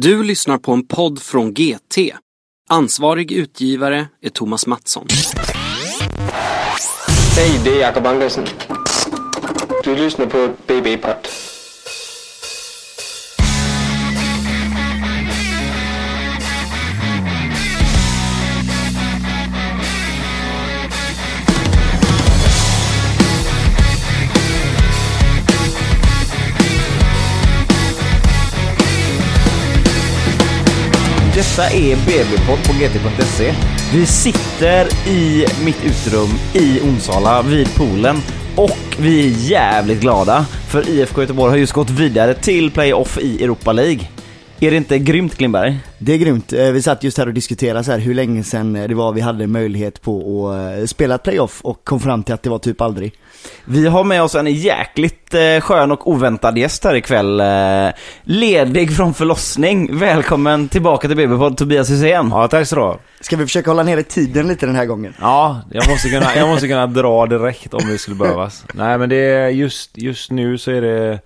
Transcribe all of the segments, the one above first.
Du lyssnar på en podd från GT. Ansvarig utgivare är Thomas Mattsson. Hej, det är Jakob Angelsen. Du lyssnar på BB-podd. Detta är BB-podd på gt.se. Vi sitter i mitt uterum i Onsala vid poolen och vi är jävligt glada för IFK Göteborg har just gått vidare till playoff i Europa League. Är det inte grymt Klimberg? Det är grymt. Eh, Vi satt just här och diskuterade så här hur länge sedan det var vi hade möjlighet på att eh, spela playoff och kom fram till att det var typ aldrig. Vi har med oss en jäkligt eh, skön och oväntad gäst här ikväll. Eh, ledig från förlossning. Välkommen tillbaka till BB-podd Tobias Hysén. Ja, tack så du. Ska vi försöka hålla nere tiden lite den här gången? Ja, jag måste kunna, jag måste kunna dra direkt om det skulle behövas. Nej men det är just, just nu så är det,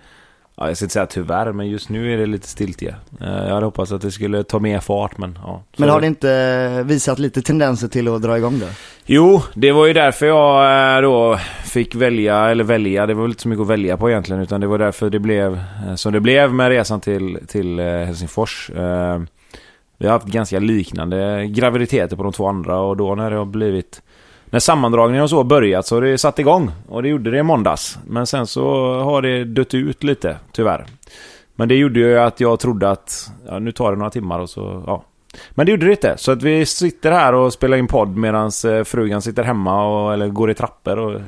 ja, jag ska inte säga tyvärr, men just nu är det lite stiltje. Eh, Jag hade hoppats att det skulle ta mer fart men ja. Men har det inte visat lite tendenser till att dra igång då? Jo, det var ju därför jag eh, då fick välja, eller välja, det var väl inte så mycket att välja på egentligen utan det var därför det blev eh, som det blev med resan till, till eh, Helsingfors. Eh, Vi har haft ganska liknande graviditeter på de två andra och då när det har blivit när sammandragningen och så börjat så har det satt igång och det gjorde det i måndags. Men sen så har det dött ut lite, tyvärr. Men det gjorde ju att jag trodde att, ja, nu tar det några timmar och så, ja. Men det gjorde det inte. Så att vi sitter här och spelar in podd medan eh, frugan sitter hemma och, eller går i trappor och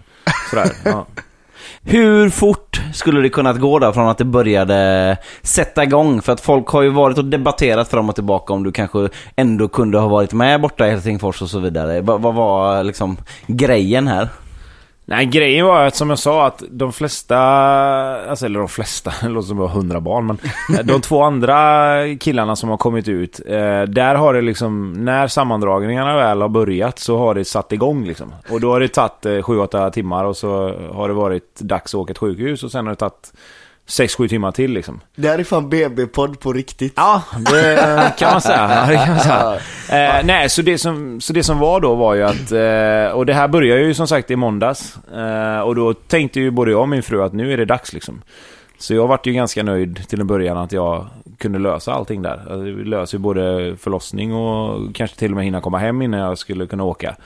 sådär. Ja. Hur fort skulle det kunnat gå då från att det började sätta igång? För att folk har ju varit och debatterat fram och tillbaka om du kanske ändå kunde ha varit med borta i Helsingfors och så vidare. Vad var liksom grejen här? Nej, grejen var att som jag sa att de flesta, alltså eller de flesta, det låter som jag har hundra barn men de två andra killarna som har kommit ut, eh, där har det liksom, när sammandragningarna väl har börjat så har det satt igång liksom. Och då har det tagit eh, 7-8 timmar och så har det varit dags att åka till sjukhus och sen har det tagit 6-7 timmar till liksom. Det här är fan BB-podd på riktigt. Ja, det kan man säga. Ja, kan man säga. Eh, nej, så det, som, så det som var då var ju att, eh, och det här började ju som sagt i måndags. Eh, och då tänkte ju både jag och min fru att nu är det dags liksom. Så jag vart ju ganska nöjd till en början att jag kunde lösa allting där. Alltså, Vi löser ju både förlossning och kanske till och med hinna komma hem innan jag skulle kunna åka.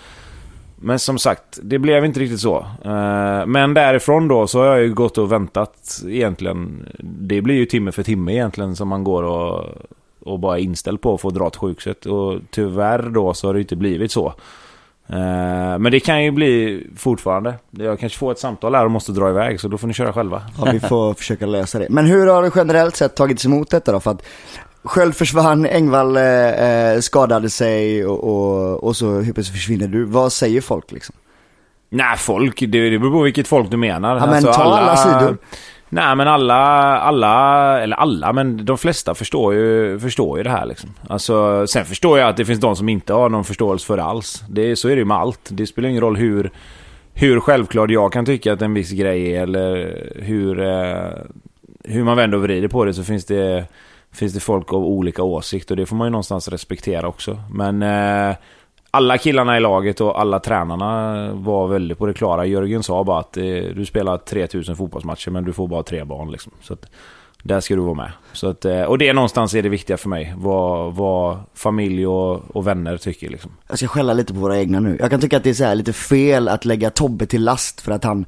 Men som sagt, det blev inte riktigt så. Eh, men därifrån då så har jag ju gått och väntat egentligen. Det blir ju timme för timme egentligen som man går och, och bara är inställd på att få dra till sjukhuset. Och tyvärr då så har det inte blivit så. Eh, men det kan ju bli fortfarande. Jag kanske får ett samtal här och måste dra iväg så då får ni köra själva. Ja, vi får försöka lösa det. Men hur har det generellt sett tagits emot detta då? För att Sköld försvann, Engvall eh, eh, skadade sig och, och, och så helt plötsligt försvinner du. Vad säger folk liksom? Nej, folk, det, det beror på vilket folk du menar. Ja, men ta alla sidor. Nej, men alla, alla, eller alla, men de flesta förstår ju, förstår ju det här liksom. Alltså, sen förstår jag att det finns de som inte har någon förståelse för det alls. Det, så är det ju med allt. Det spelar ingen roll hur, hur självklart jag kan tycka att en viss grej är eller hur, eh, hur man vänder och vrider på det så finns det, finns det folk av olika åsikt och det får man ju någonstans respektera också. Men eh, alla killarna i laget och alla tränarna var väldigt på det klara. Jörgen sa bara att eh, du spelar 3000 fotbollsmatcher men du får bara tre barn liksom. Så att, där ska du vara med. Så att, eh, och det någonstans är det viktiga för mig. Vad, vad familj och, och vänner tycker liksom. Jag ska skälla lite på våra egna nu. Jag kan tycka att det är så här lite fel att lägga Tobbe till last för att han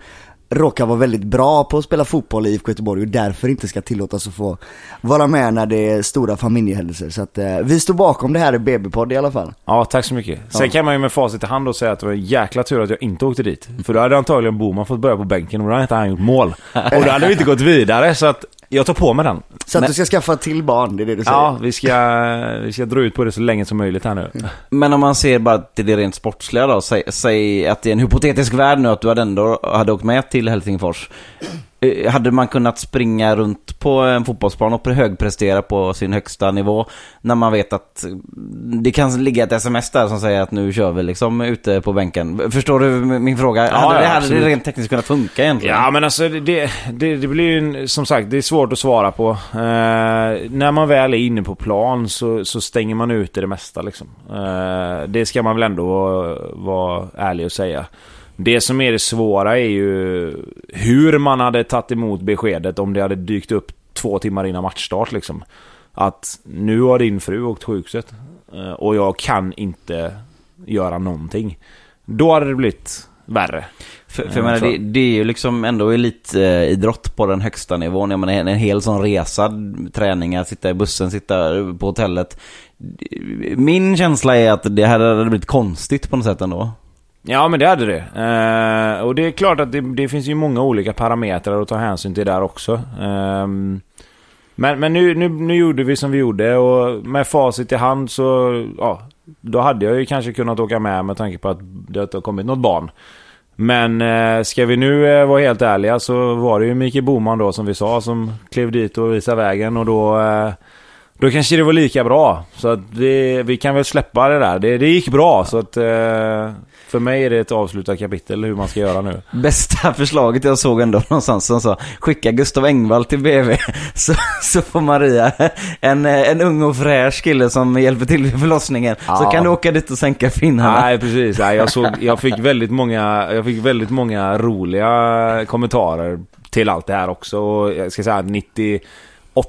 råkar vara väldigt bra på att spela fotboll i IFK Göteborg och därför inte ska tillåtas att få vara med när det är stora familjehändelser. Så att eh, vi står bakom det här i BB-podd i alla fall. Ja, tack så mycket. Sen Ja. kan man ju med facit i hand och säga att det var en jäkla tur att jag inte åkte dit. För då hade antagligen Boman fått börja på bänken och då hade inte han gjort mål. Och då hade vi inte gått vidare. Så att jag tar på mig den. Så att Men- du ska skaffa till barn, det är det du säger? Ja, vi ska, vi ska dra ut på det så länge som möjligt här nu. Men om man ser bara till det rent sportsliga då, säg, säg att det är en hypotetisk värld nu att du hade ändå hade åkt med till Helsingfors. Eh, Hade man kunnat springa runt på en fotbollsplan och högprestera på sin högsta nivå när man vet att det kan ligga ett sms där som säger att nu kör vi liksom ute på bänken. Förstår du min fråga? Ja, hade, det, hade det rent tekniskt kunnat funka egentligen? Ja men alltså det, det, det blir ju som sagt det är svårt att svara på. Eh, när man väl är inne på plan så, så stänger man ut det mesta liksom. Eh, det ska man väl ändå vara, vara ärlig och säga. Det som är det svåra är ju hur man hade tagit emot beskedet om det hade dykt upp två timmar innan matchstart liksom. Att nu har din fru åkt sjukhuset eh, och jag kan inte göra någonting. Då hade det blivit värre. För, för jag menar, så. det, det är ju liksom ändå elitidrott på den högsta nivån. Jag menar, en, en hel sån resa, träningar, sitta i bussen, sitta på hotellet. Min känsla är att det här hade blivit konstigt på något sätt ändå. Ja men det hade det. Eh, och det är klart att det, det finns ju många olika parametrar att ta hänsyn till där också. Eh, men men nu, nu, nu gjorde vi som vi gjorde och med facit i hand så ja, då hade jag ju kanske kunnat åka med med tanke på att det inte har kommit något barn. Men eh, ska vi nu eh, vara helt ärliga så var det ju Mikael Boman då som vi sa som klev dit och visade vägen och då eh, då kanske det var lika bra. Så att det, vi kan väl släppa det där. Det, det gick bra så att eh, för mig är det ett avslutat kapitel hur man ska göra nu. Bästa förslaget jag såg ändå någonstans som sa skicka Gustav Engvall till BV så, så får Maria en, eh, en ung och fräsch kille som hjälper till vid förlossningen. Ja. Så kan du åka dit och sänka finnarna. Nej precis, Nej, jag, såg, jag, fick väldigt många, jag fick väldigt många roliga kommentarer till allt det här också. Jag ska säga 90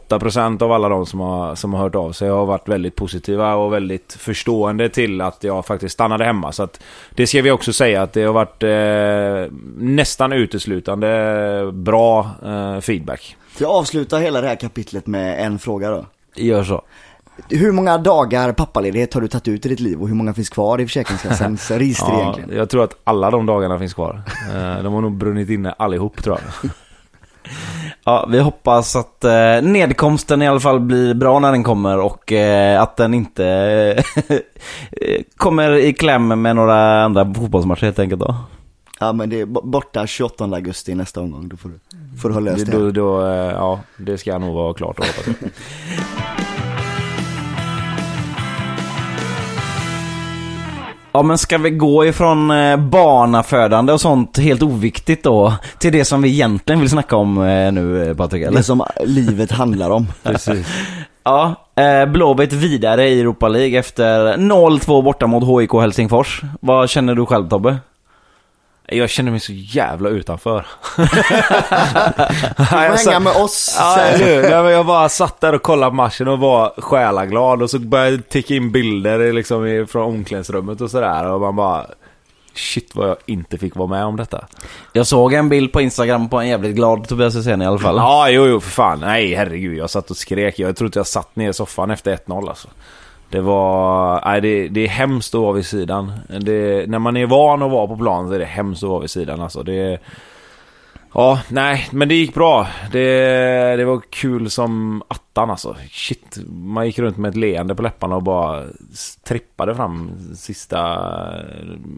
8% av alla de som har, som har hört av sig har varit väldigt positiva och väldigt förstående till att jag faktiskt stannade hemma. Så att, det ska vi också säga att det har varit eh, nästan uteslutande bra eh, feedback. Jag avslutar hela det här kapitlet med en fråga då. Gör så. Hur många dagar pappaledighet har du tagit ut i ditt liv och hur många finns kvar i Försäkringskassans register ja, egentligen? Jag tror att alla de dagarna finns kvar. Eh, de har nog brunnit inne allihop tror jag. Ja, vi hoppas att eh, nedkomsten i alla fall blir bra när den kommer och eh, att den inte kommer i kläm med några andra fotbollsmatcher helt enkelt då. Ja men det är bo- borta 28 augusti nästa omgång, då får du, får du ha löst det. Då, då, eh, ja, det ska nog vara klart och hoppas jag. Ja men ska vi gå ifrån eh, barnafödande och sånt helt oviktigt då till det som vi egentligen vill snacka om eh, nu eh, Patrik eller? Det som livet handlar om. Precis. Ja, eh, Blåvitt vidare i Europa League efter 0-2 borta mot HIK Helsingfors. Vad känner du själv Tobbe? Jag känner mig så jävla utanför. Du får hänga med oss. Ja? Nej, men jag bara satt där och kollade matchen och var själaglad och så började det ticka in bilder liksom från omklädningsrummet och sådär och man bara Shit vad jag inte fick vara med om detta. Jag såg en bild på Instagram på en jävligt glad Tobias Hysén i alla fall. Ja, jo, jo, för fan. Nej, herregud. Jag satt och skrek. Jag trodde jag satt ner i soffan efter 1-0 alltså. Det var... Nej, det, det är hemskt att vara vid sidan. Det, när man är van att vara på plan så är det hemskt att vara vid sidan alltså. Det... Ja, nej, men det gick bra. Det, det var kul som attan alltså. Shit, man gick runt med ett leende på läpparna och bara trippade fram sista...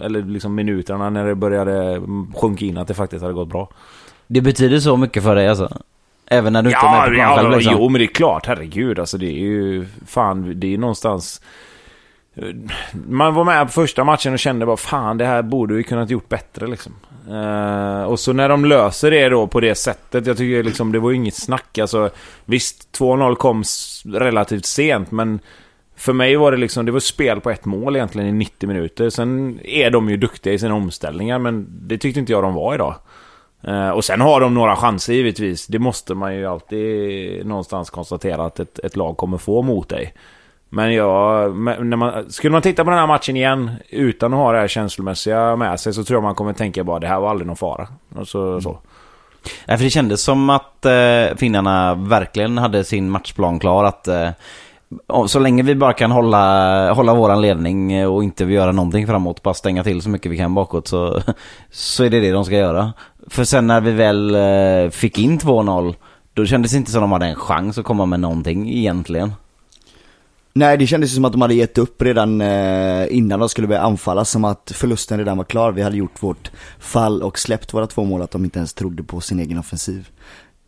Eller liksom minuterna när det började sjunka in att det faktiskt hade gått bra. Det betyder så mycket för dig alltså? Även när du inte är med Ja, på plan ja själv liksom? jo men det är klart, herregud. Alltså det är ju, fan, det är någonstans... Man var med på första matchen och kände bara fan det här borde vi kunnat gjort bättre liksom. Eh, och så när de löser det då på det sättet, jag tycker liksom det var inget snack. Alltså, visst, 2-0 kom relativt sent men för mig var det liksom, det var spel på ett mål egentligen i 90 minuter. Sen är de ju duktiga i sina omställningar men det tyckte inte jag de var idag. Eh, och sen har de några chanser givetvis. Det måste man ju alltid någonstans konstatera att ett, ett lag kommer få mot dig. Men jag, när man, skulle man titta på den här matchen igen utan att ha det här känslomässiga med sig så tror jag man kommer tänka bara det här var aldrig någon fara. Och så, så. Nej, för det kändes som att eh, finnarna verkligen hade sin matchplan klar. Att eh, så länge vi bara kan hålla, hålla våran ledning eh, och inte göra någonting framåt, bara stänga till så mycket vi kan bakåt så, så är det det de ska göra. För sen när vi väl eh, fick in 2-0, då kändes det inte som att de hade en chans att komma med någonting egentligen. Nej det kändes som att de hade gett upp redan eh, innan de skulle börja anfalla, som att förlusten redan var klar. Vi hade gjort vårt fall och släppt våra två mål, att de inte ens trodde på sin egen offensiv.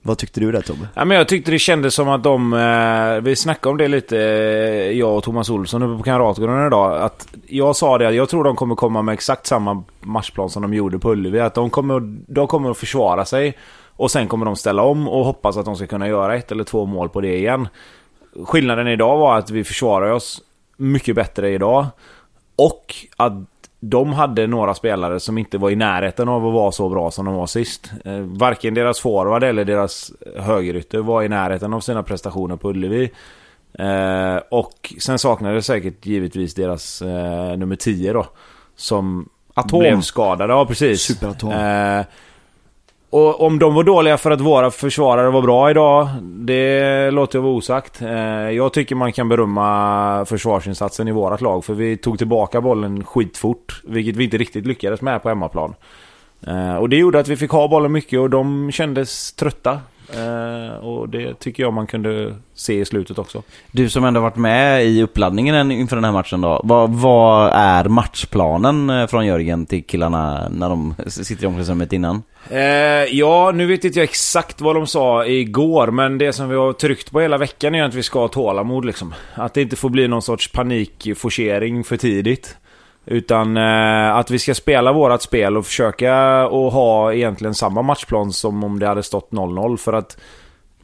Vad tyckte du där Tobbe? Ja, men jag tyckte det kändes som att de... Eh, vi snackade om det lite, eh, jag och Thomas Olsson uppe på Kamratgården idag. Att jag sa det att jag tror de kommer komma med exakt samma matchplan som de gjorde på Ullevi. Att de kommer, de kommer att försvara sig. Och sen kommer de ställa om och hoppas att de ska kunna göra ett eller två mål på det igen. Skillnaden idag var att vi försvarar oss mycket bättre idag. Och att de hade några spelare som inte var i närheten av att vara så bra som de var sist. Eh, varken deras forward eller deras högerytter var i närheten av sina prestationer på Ullevi. Eh, och sen saknades säkert givetvis deras eh, nummer 10 då. Som Atom. blev skadade. Ja, precis. Superatom. Och om de var dåliga för att våra försvarare var bra idag, det låter jag vara osagt. Eh, jag tycker man kan berömma försvarsinsatsen i vårt lag, för vi tog tillbaka bollen skitfort, vilket vi inte riktigt lyckades med på hemmaplan. Eh, och det gjorde att vi fick ha bollen mycket och de kändes trötta. Eh, och det tycker jag man kunde se i slutet också. Du som ändå varit med i uppladdningen inför den här matchen då. Vad, vad är matchplanen eh, från Jörgen till killarna när de sitter i omklädningsrummet innan? Eh, ja, nu vet inte jag exakt vad de sa igår, men det som vi har tryckt på hela veckan är att vi ska ha tålamod liksom. Att det inte får bli någon sorts panikforcering för tidigt. Utan eh, att vi ska spela vårat spel och försöka och ha egentligen samma matchplan som om det hade stått 0-0. För att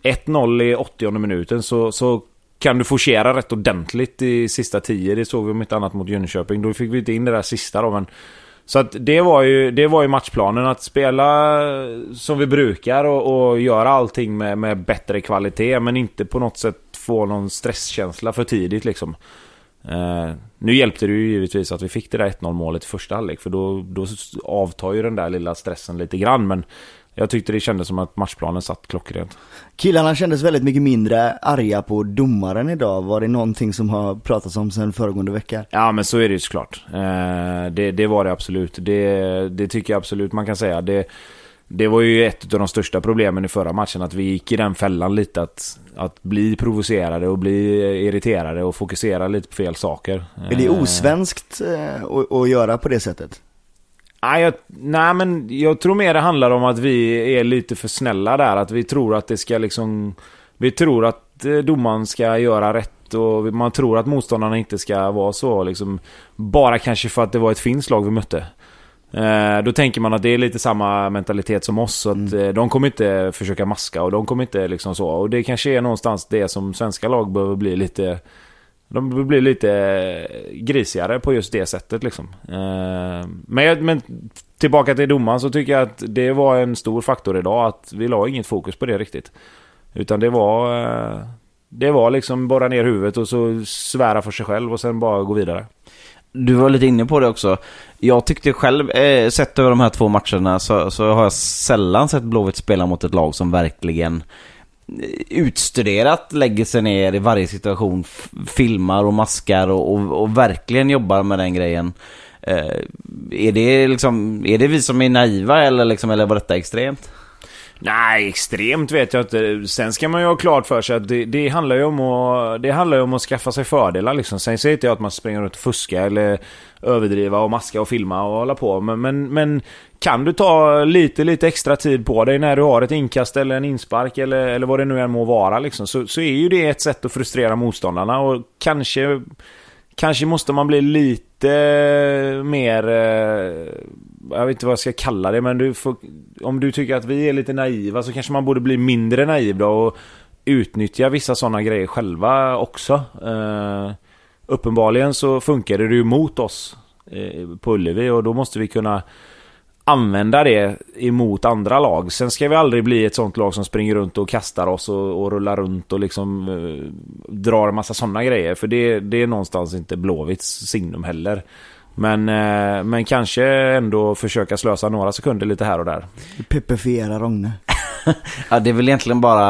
1-0 i 80 minuten så, så kan du forcera rätt ordentligt i sista 10. Det såg vi om inte annat mot Jönköping. Då fick vi inte in det där sista då, men... Så att det var ju, det var ju matchplanen. Att spela som vi brukar och, och göra allting med, med bättre kvalitet. Men inte på något sätt få någon stresskänsla för tidigt liksom. Eh, nu hjälpte det ju givetvis att vi fick det där 1-0 målet i första halvlek. För då, då avtar ju den där lilla stressen lite grann. Men jag tyckte det kändes som att matchplanen satt klockrent. Killarna kändes väldigt mycket mindre arga på domaren idag. Var det någonting som har pratats om sedan föregående vecka? Ja men så är det ju såklart. Eh, det, det var det absolut. Det, det tycker jag absolut man kan säga. Det, det var ju ett av de största problemen i förra matchen. Att vi gick i den fällan lite. Att, att bli provocerade och bli irriterade och fokusera lite på fel saker. Är det Eh, osvenskt eh, att, göra på det sättet? Nej, jag, nej, men jag tror mer det handlar om att vi är lite för snälla där. Att vi tror att det ska liksom... Vi tror att eh, domaren ska göra rätt och man tror att motståndarna inte ska vara så liksom... Bara kanske för att det var ett finskt lag vi mötte. Eh, då tänker man att det är lite samma mentalitet som oss. Så att, eh, de kommer inte försöka maska och de kommer inte liksom så. Och det kanske är någonstans det som svenska lag behöver bli lite... De behöver bli lite grisigare på just det sättet liksom. Eh, men, jag- men tillbaka till domaren så tycker jag att det var en stor faktor idag. Att vi la inget fokus på det riktigt. Utan det var... eh, Det var liksom bara ner huvudet och så svära för sig själv och sen bara gå vidare. Du var lite inne på det också. Jag tyckte själv, eh, sett över de här två matcherna, så, så har jag sällan sett Blåvitt spela mot ett lag som verkligen eh, utstuderat lägger sig ner i varje situation, filmar och maskar och, och, och verkligen jobbar med den grejen. Eh, är det liksom, är det vi som är naiva eller liksom, eller var detta extremt? Nej, extremt vet jag inte. Sen ska man ju ha klart för sig att det, det, handlar, ju om att, det handlar ju om att skaffa sig fördelar. Liksom. Sen säger inte jag att man springer runt och fuskar eller överdriva och maska och filma och hålla på. Men, men, men kan du ta lite, lite extra tid på dig när du har ett inkast eller en inspark eller, eller vad det nu än må vara. Liksom, så, så är ju det ett sätt att frustrera motståndarna. Och kanske, kanske måste man bli lite mer... Eh, jag vet inte vad jag ska kalla det, men du får, om du tycker att vi är lite naiva så kanske man borde bli mindre naiv då och utnyttja vissa sådana grejer själva också. Eh, uppenbarligen så funkade det ju mot oss eh, på Ullevi och då måste vi kunna använda det emot andra lag. Sen ska vi aldrig bli ett sånt lag som springer runt och kastar oss och, och rullar runt och liksom eh, drar en massa sådana grejer. För det, det är någonstans inte Blåvitts signum heller. Men, eh, men kanske ändå försöka slösa några sekunder lite här och där. Pepefiera Rogne. Ja, det är väl egentligen bara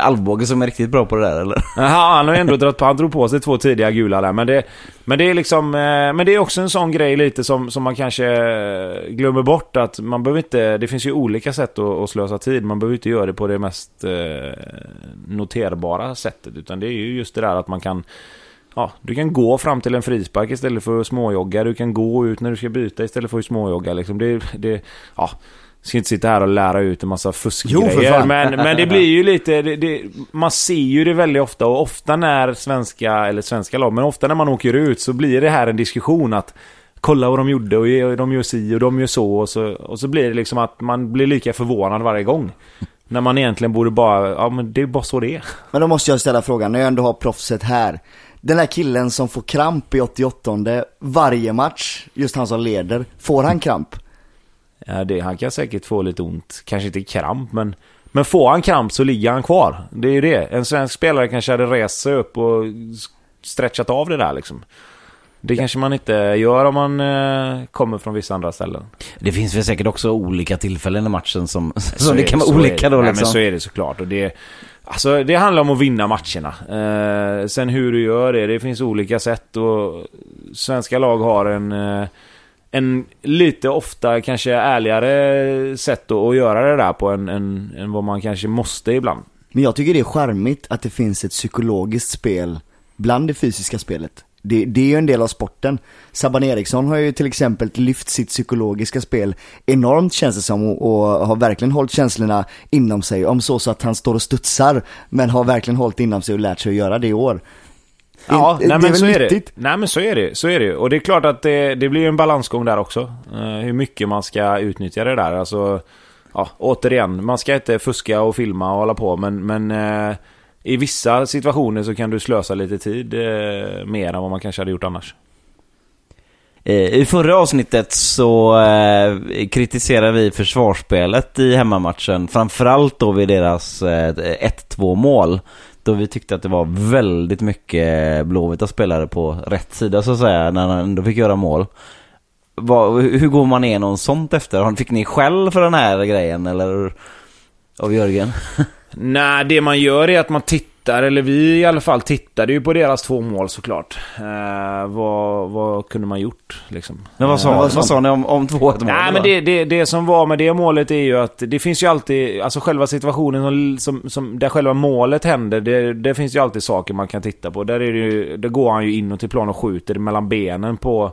Alvbåge som är riktigt bra på det där, eller? Jaha, han har ändå dragit på, han drog på sig två tidiga gula där. Men det, men det är liksom, eh, men det är också en sån grej lite som, som man kanske eh, glömmer bort att man behöver inte, det finns ju olika sätt att, att slösa tid. Man behöver inte göra det på det mest eh, noterbara sättet. Utan det är ju just det där att man kan Ja, du kan gå fram till en frispark istället för att småjogga. Du kan gå ut när du ska byta istället för att småjogga. Liksom. Det, det, ja, ska inte sitta här och lära ut en massa fuskgrejer. Men, men det blir ju lite... Det, det, man ser ju det väldigt ofta och ofta när svenska, eller svenska lag, men ofta när man åker ut så blir det här en diskussion att Kolla vad de gjorde och de gör si och de gör så och så, och så blir det liksom att man blir lika förvånad varje gång. När man egentligen borde bara, ja men det är bara så det är. Men då måste jag ställa frågan, när jag ändå har proffset här. Den här killen som får kramp i 88 varje match, just han som leder, får han kramp? Ja, det, han kan säkert få lite ont. Kanske inte kramp, men... Men får han kramp så ligger han kvar. Det är ju det. En svensk spelare kanske hade rest sig upp och stretchat av det där liksom. Det kanske man inte gör om man eh, kommer från vissa andra ställen. Det finns väl säkert också olika tillfällen i matchen som, Så som det kan vara olika det. då Nej, liksom. men så är det såklart. Och det, alltså, det handlar om att vinna matcherna. Eh, sen hur du gör det, det finns olika sätt. Och svenska lag har en, eh, en lite ofta kanske ärligare sätt att, att göra det där på än, än, än vad man kanske måste ibland. Men jag tycker det är charmigt att det finns ett psykologiskt spel bland det fysiska spelet. Det, det är ju en del av sporten. Sabban Eriksson har ju till exempel lyft sitt psykologiska spel enormt känns det som och, och har verkligen hållit känslorna inom sig. Om så så att han står och studsar men har verkligen hållit inom sig och lärt sig att göra det i år. Ja, Det- nej, det är men så är det. nyttigt? Nej men så är det. Så är det. Och det är klart att det, det blir en balansgång där också. Eh, hur mycket man ska utnyttja det där. Alltså, ja, återigen, man ska inte fuska och filma och hålla på. Men, men eh, i vissa situationer så kan du slösa lite tid eh, mer än vad man kanske hade gjort annars. Eh, I förra avsnittet så eh, kritiserade vi försvarsspelet i hemmamatchen. Framförallt då vid deras eh, 1-2 mål. Då vi tyckte att det var väldigt mycket Blåvita spelare på rätt sida så att säga. När han ändå fick göra mål. Va, hur går man igenom sånt efter? Fick ni skäll för den här grejen eller? Av Jörgen? Nej, det man gör är att man tittar, eller vi i alla fall tittade ju på deras två mål såklart. Eh, vad, vad kunde man gjort liksom? Men vad Eh, sa, vad sa ni om, om 2-1 mål? Nej, men det, det, det som var med det målet är ju att det finns ju alltid, alltså själva situationen som, som, som, där själva målet händer, det, det finns ju alltid saker man kan titta på. Där, är det ju, där går han ju inåt till plan och skjuter mellan benen på,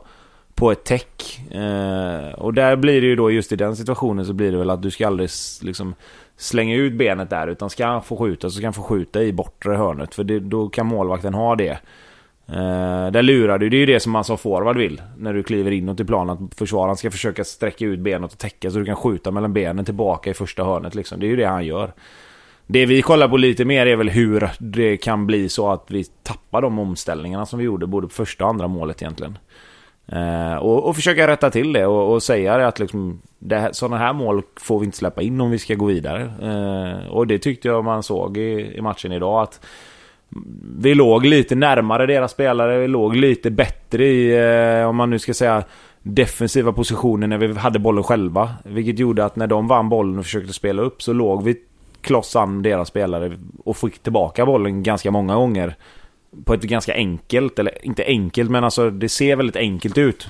på ett täck. Eh, och där blir det ju då, just i den situationen så blir det väl att du ska aldrig liksom slänga ut benet där, utan ska han få skjuta så ska han få skjuta i bortre hörnet, för det, då kan målvakten ha det. Eh, där lurar du, det är ju det som man som forward vill. När du kliver inåt i planen, att försvararen ska försöka sträcka ut benet och täcka så du kan skjuta mellan benen tillbaka i första hörnet liksom. Det är ju det han gör. Det vi kollar på lite mer är väl hur det kan bli så att vi tappar de omställningarna som vi gjorde både på första och andra målet egentligen. Eh, och, och försöka rätta till det och, och säga det att liksom, det sådana här mål får vi inte släppa in om vi ska gå vidare. Eh, och det tyckte jag man såg i, i matchen idag att vi låg lite närmare deras spelare, vi låg lite bättre i, eh, om man nu ska säga, defensiva positioner när vi hade bollen själva. Vilket gjorde att när de vann bollen och försökte spela upp så låg vi kloss an deras spelare och fick tillbaka bollen ganska många gånger. På ett ganska enkelt, eller inte enkelt men alltså det ser väldigt enkelt ut.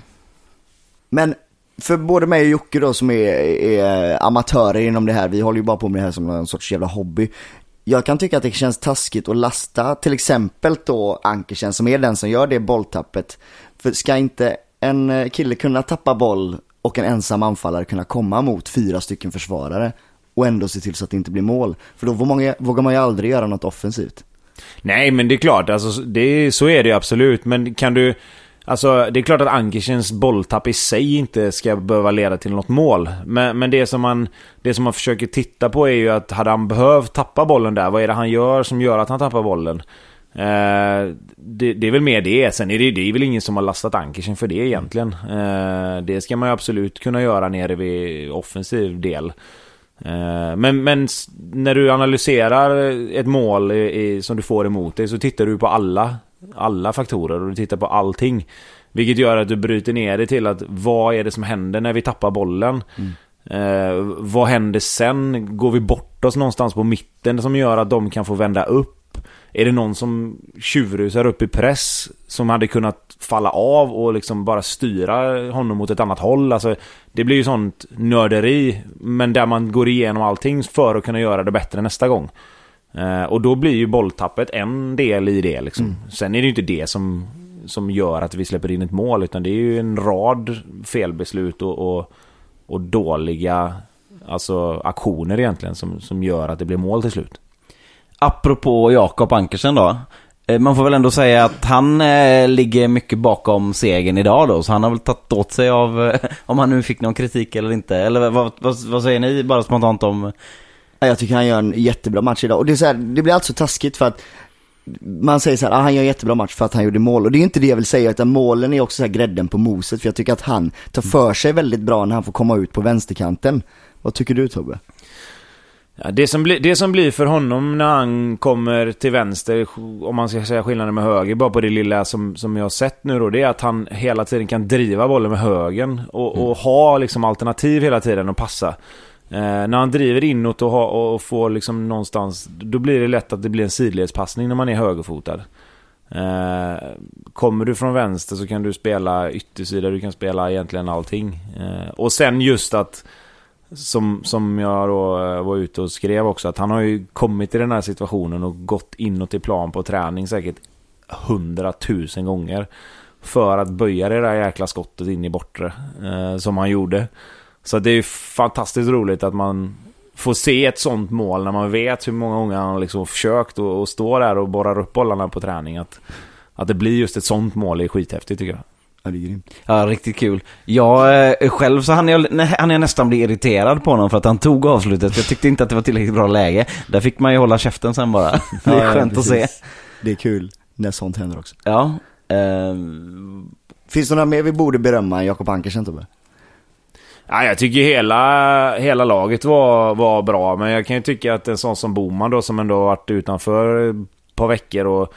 Men för både mig och Jocke då som är, är amatörer inom det här, vi håller ju bara på med det här som en sorts jävla hobby. Jag kan tycka att det känns taskigt att lasta till exempel då Ankersen som är den som gör det bolltappet. För ska inte en kille kunna tappa boll och en ensam anfallare kunna komma mot fyra stycken försvarare och ändå se till så att det inte blir mål? För då vågar man ju aldrig göra något offensivt. Nej, men det är klart. Alltså, det, så är det ju absolut. Men kan du... Alltså, det är klart att Ankersens bolltapp i sig inte ska behöva leda till något mål. Men, men det, som man, det som man försöker titta på är ju att hade han behövt tappa bollen där, vad är det han gör som gör att han tappar bollen? Eh, det, det är väl mer det. Sen är det, det är väl ingen som har lastat Ankersen för det egentligen. Eh, det ska man ju absolut kunna göra nere vid offensiv del. Eh, Men, men när du analyserar ett mål i, i, som du får emot dig så tittar du på alla, alla faktorer och du tittar på allting. Vilket gör att du bryter ner det till att vad är det som händer när vi tappar bollen? Eh, vad händer sen? Går vi bort oss någonstans på mitten som gör att de kan få vända upp? Är det någon som tjuvrusar upp i press som hade kunnat falla av och liksom bara styra honom mot ett annat håll? Alltså, det blir ju sånt nörderi, men där man går igenom allting för att kunna göra det bättre nästa gång. Eh, och då blir ju bolltappet en del i det. Liksom. Mm. Sen är det ju inte det som, som gör att vi släpper in ett mål, utan det är ju en rad felbeslut och, och, och dåliga alltså, aktioner egentligen som, som gör att det blir mål till slut. Apropå Jakob Ankersen då. Eh, man får väl ändå säga att han eh, ligger mycket bakom segern idag då, så han har väl tagit åt sig av, eh, om han nu fick någon kritik eller inte. Eller vad, vad, vad säger ni bara spontant om... Jag tycker han gör en jättebra match idag. Och det, är så här, det blir alltså taskigt för att man säger så här, ah, han gör en jättebra match för att han gjorde mål. Och det är inte det jag vill säga, utan målen är också så här grädden på moset. För jag tycker att han tar för sig väldigt bra när han får komma ut på vänsterkanten. Vad tycker du Tobbe? Ja, det, som blir, det som blir för honom när han kommer till vänster, om man ska säga skillnaden med höger, bara på det lilla som, som jag har sett nu då, det är att han hela tiden kan driva bollen med högen och, och ha liksom alternativ hela tiden och passa. Eh, när han driver inåt och, ha, och får liksom någonstans, då blir det lätt att det blir en sidledspassning när man är högerfotad. Eh, kommer du från vänster så kan du spela yttersida, du kan spela egentligen allting. Eh, och sen just att som, som jag då eh, var ute och skrev också, att han har ju kommit i den här situationen och gått inåt i plan på träning säkert hundratusen gånger. För att böja det där jäkla skottet in i bortre, eh, som han gjorde. Så det är ju fantastiskt roligt att man får se ett sånt mål när man vet hur många gånger han liksom försökt och, och står där och borrar upp bollarna på träning. Att, att det blir just ett sånt mål är skithäftigt tycker jag. Ja, det är grymt. Ja, riktigt kul. Jag eh, själv så hann jag, hann jag nästan bli irriterad på honom för att han tog avslutet. Jag tyckte inte att det var tillräckligt bra läge. Där fick man ju hålla käften sen bara. Det är Ja, skönt att se. Det är kul när sånt händer också. Ja. ehm, Finns det några mer vi borde berömma än Jakob Ankersen Tobbe? Ja, jag tycker hela, hela laget var, var bra, men jag kan ju tycka att en sån som Boman då, som ändå varit utanför ett par veckor och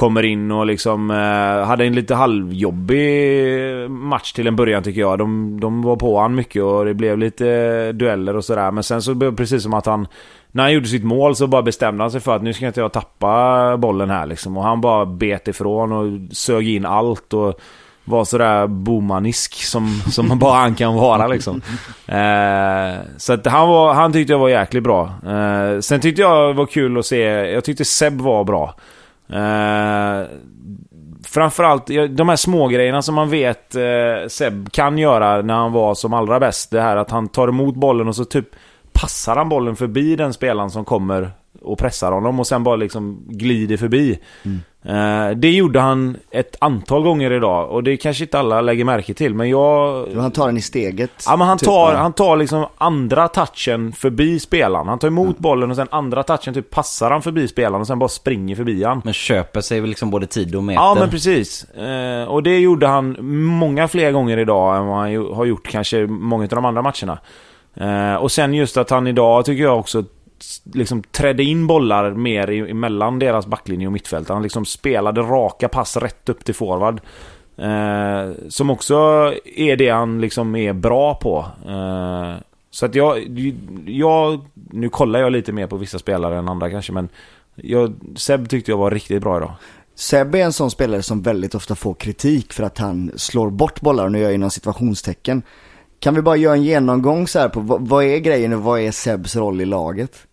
kommer in och liksom eh, hade en lite halvjobbig match till en början tycker jag. De, de var på han mycket och det blev lite eh, dueller och sådär. Men sen så blev det precis som att han, när han gjorde sitt mål så bara bestämde han sig för att nu ska inte jag tappa bollen här liksom. Och han bara bet ifrån och sög in allt och var sådär bomanisk som, som bara han kan vara liksom. Eh, så att han, var, han tyckte jag var jäkligt bra. Eh, sen tyckte jag det var kul att se, jag tyckte Seb var bra. Eh, framförallt de här små grejerna som man vet eh, Seb kan göra när han var som allra bäst. Det här att han tar emot bollen och så typ passar han bollen förbi den spelaren som kommer och pressar honom och sen bara liksom glider förbi. Eh, det gjorde han ett antal gånger idag och det kanske inte alla lägger märke till men jag... Han tar den i steget. Ja men han typ, tar, ja. han tar liksom andra touchen förbi spelaren. Han tar emot bollen och sen andra touchen typ passar han förbi spelaren och sen bara springer förbi han. men köper sig väl liksom både tid och meter. Ja men precis. Eh, och det gjorde han många fler gånger idag än vad han har gjort kanske många av de andra matcherna. Eh, och sen just att han idag tycker jag också liksom trädde in bollar mer mellan emellan deras backlinje och mittfält. Han liksom spelade raka pass rätt upp till forward. Eh, som också är det han liksom är bra på. Eh, så att jag, jag... Nu kollar jag lite mer på vissa spelare än andra kanske men jag, Seb tyckte jag var riktigt bra idag. Seb är en sån spelare som väldigt ofta får kritik för att han slår bort bollar, och nu gör jag inom situationstecken. Kan vi bara göra en genomgång så här på vad, vad är grejen och vad är Sebs roll i laget?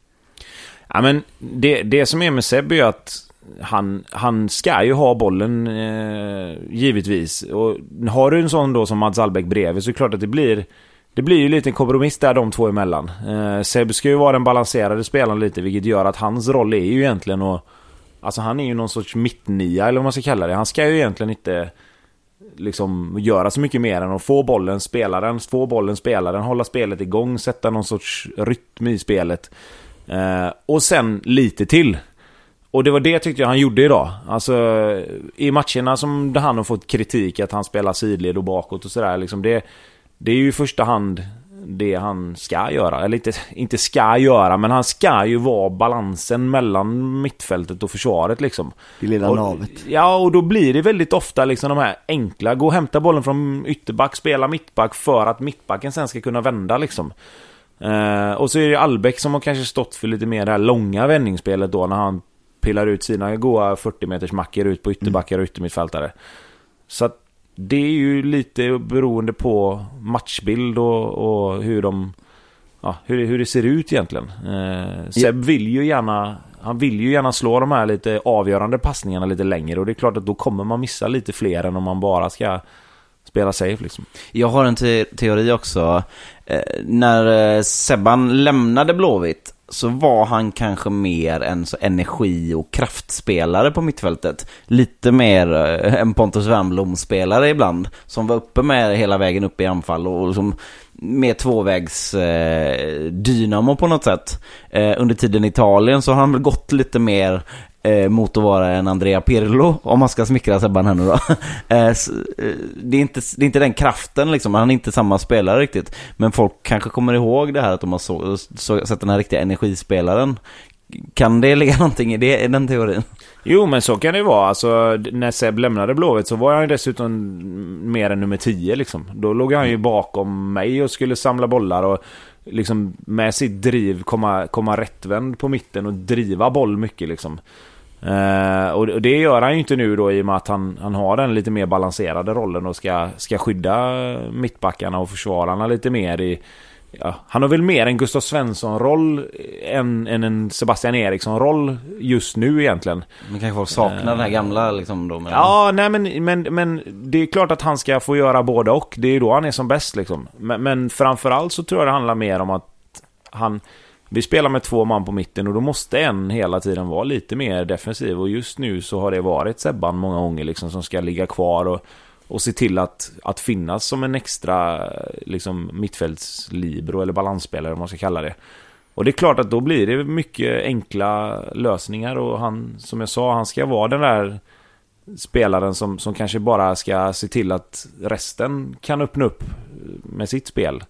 Ja, men det, det som är med Seb är att han, han ska ju ha bollen eh, givetvis. Och har du en sån då som Mats Albeck bredvid så är det klart att det blir det blir ju lite en kompromiss där de två emellan. Eh, Seb ska ju vara den balanserade spelaren lite vilket gör att hans roll är ju egentligen att... Alltså han är ju någon sorts mittnia eller vad man ska kalla det. Han ska ju egentligen inte liksom göra så mycket mer än att få bollen, spela den, få bollen, spela den, hålla spelet igång, sätta någon sorts rytm i spelet. Eh, och sen lite till. Och det var det tyckte jag han gjorde idag. Alltså i matcherna som han har fått kritik att han spelar sidled och bakåt och sådär. Liksom det, det är ju i första hand det han ska göra. Eller inte, inte ska göra, men han ska ju vara balansen mellan mittfältet och försvaret liksom. Det lilla Och- navet. Ja, och då blir det väldigt ofta liksom de här enkla, gå och hämta bollen från ytterback, spela mittback för att mittbacken sen ska kunna vända liksom. Eh, och så är det Albeck som har kanske stått för lite mer det här långa vändningsspelet då när han pillar ut sina goa 40 meters mackor ut på ytterbackar och yttermittfältare. Så att det är ju lite beroende på matchbild och, och hur de... Ja, hur, hur det ser ut egentligen. Eh, Seb vill ju gärna han vill ju gärna slå de här lite avgörande passningarna lite längre och det är klart att då kommer man missa lite fler än om man bara ska spela safe liksom. Jag har en te teori också. Eh, när eh, Sebban lämnade Blåvitt så var han kanske mer en så energi och kraftspelare på mittfältet. Lite mer eh, en Pontus Wernbloom-spelare ibland. Som var uppe med hela vägen upp i anfall och liksom med tvåvägs eh, dynamo på något sätt. Eh, under tiden i Italien så har han väl gått lite mer eh, mot att vara en Andrea Pirlo, om man ska smickra Sebban här nu då. eh, eh, det, är inte, det är inte den kraften liksom, han är inte samma spelare riktigt. Men folk kanske kommer ihåg det här att de har så, så, sett den här riktiga energispelaren. Kan det ligga någonting i det, i den teorin? Jo, men så kan det ju vara. Alltså, när Seb lämnade Blåvitt så var han ju dessutom mer än nummer 10 liksom. Då låg han ju bakom mig och skulle samla bollar och liksom med sitt driv komma, komma rättvänd på mitten och driva boll mycket liksom. Eh, och det gör han ju inte nu då i och med att han, han har den lite mer balanserade rollen och ska, ska skydda mittbackarna och försvararna lite mer i... Ja, han har väl mer en Gustav Svensson-roll än, än en Sebastian Eriksson-roll just nu egentligen. Men kanske folk saknar den här gamla liksom då. Men... Ja, nej men, men, men det är klart att han ska få göra både och. Det är då han är som bäst liksom. Men, men framförallt så tror jag det handlar mer om att han... Vi spelar med två man på mitten och då måste en hela tiden vara lite mer defensiv. Och just nu så har det varit Sebban många gånger liksom som ska ligga kvar och, och se till att, att finnas som en extra liksom, mittfältslibero eller balansspelare om man ska kalla det. Och det är klart att då blir det mycket enkla lösningar och han, som jag sa, han ska vara den där spelaren som, som kanske bara ska se till att resten kan öppna upp med sitt spel.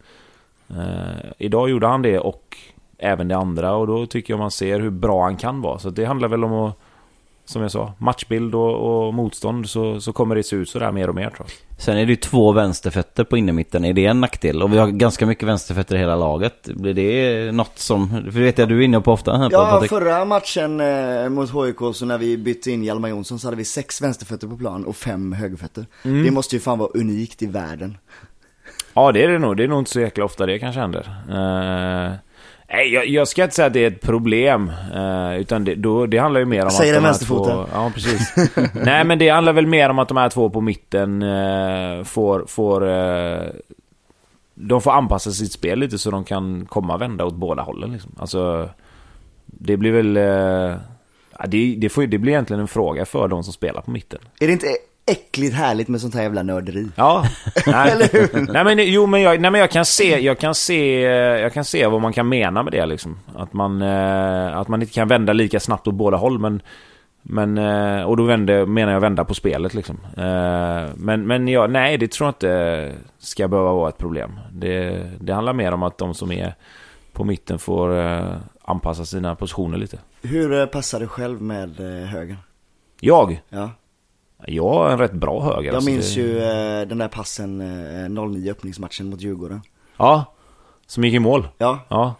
Eh, idag gjorde han det och även det andra och då tycker jag man ser hur bra han kan vara. Så det handlar väl om att, som jag sa, matchbild och, och motstånd så, så kommer det se ut sådär mer och mer tror jag. Sen är det ju två vänsterfötter på innermitten. Är det en nackdel? Och vi har ganska mycket vänsterfötter i hela laget. Blir det något som... För det vet jag du är inne på ofta här på Ja, Patrik. förra matchen eh, mot HIK så när vi bytte in Hjalmar Jonsson så hade vi sex vänsterfötter på plan och fem högerfötter. Mm. Det måste ju fan vara unikt i världen. Ja, det är det nog. Det är nog inte så jäkla ofta det kanske händer. Eh, nej, jag, jag ska inte säga att det är ett problem. eh, utan det, då, det handlar ju mer om Säger att den de vänsterfoten. två... Ja, precis. nej, men det handlar väl mer om att de här två på mitten eh, får... får eh, de får anpassa sitt spel lite så de kan komma och vända åt båda hållen. Liksom. Alltså, det blir väl... Det, det, får, det blir egentligen en fråga för de som spelar på mitten. Är det inte äckligt härligt med sånt här jävla nörderi? Ja, nej. Eller hur? nej men jo men jag, nej, men jag kan se, jag kan se, jag kan se vad man kan mena med det liksom. Att man, eh, att man inte kan vända lika snabbt åt båda håll men men, eh, och då vände, menar jag vända på spelet liksom. Eh, men, men ja, nej, det tror jag inte ska behöva vara ett problem. Det, det handlar mer om att de som är på mitten får eh, anpassa sina positioner lite. Hur eh, passar du själv med eh, höger? Jag? Ja. Jag har en rätt bra höger. Jag alltså. minns ju eh, den där passen eh, 09 öppningsmatchen mot Djurgården. Ja, som gick i mål. Ja, Ja.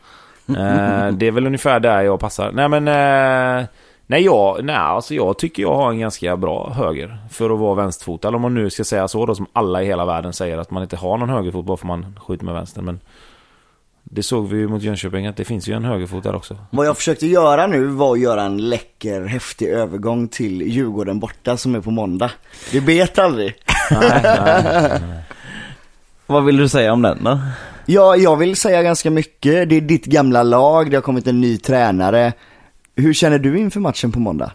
Eh, det är väl ungefär där jag passar. Nej men... Eh, nej, jag, nej alltså jag tycker jag har en ganska bra höger. För att vara vänsterfotad. Om man nu ska säga så då som alla i hela världen säger att man inte har någon högerfot bara för man skjuter med vänster. Men det såg vi ju mot Jönköping att det finns ju en högerfot där också. vad jag försökte göra nu var att göra en läcker, häftig övergång till Djurgården borta som är på måndag. Det bet aldrig. Nej, nej. Vad vill du säga om den då? Ja, jag vill säga ganska mycket. Det är ditt gamla lag, det har kommit en ny tränare. Hur känner du inför matchen på måndag?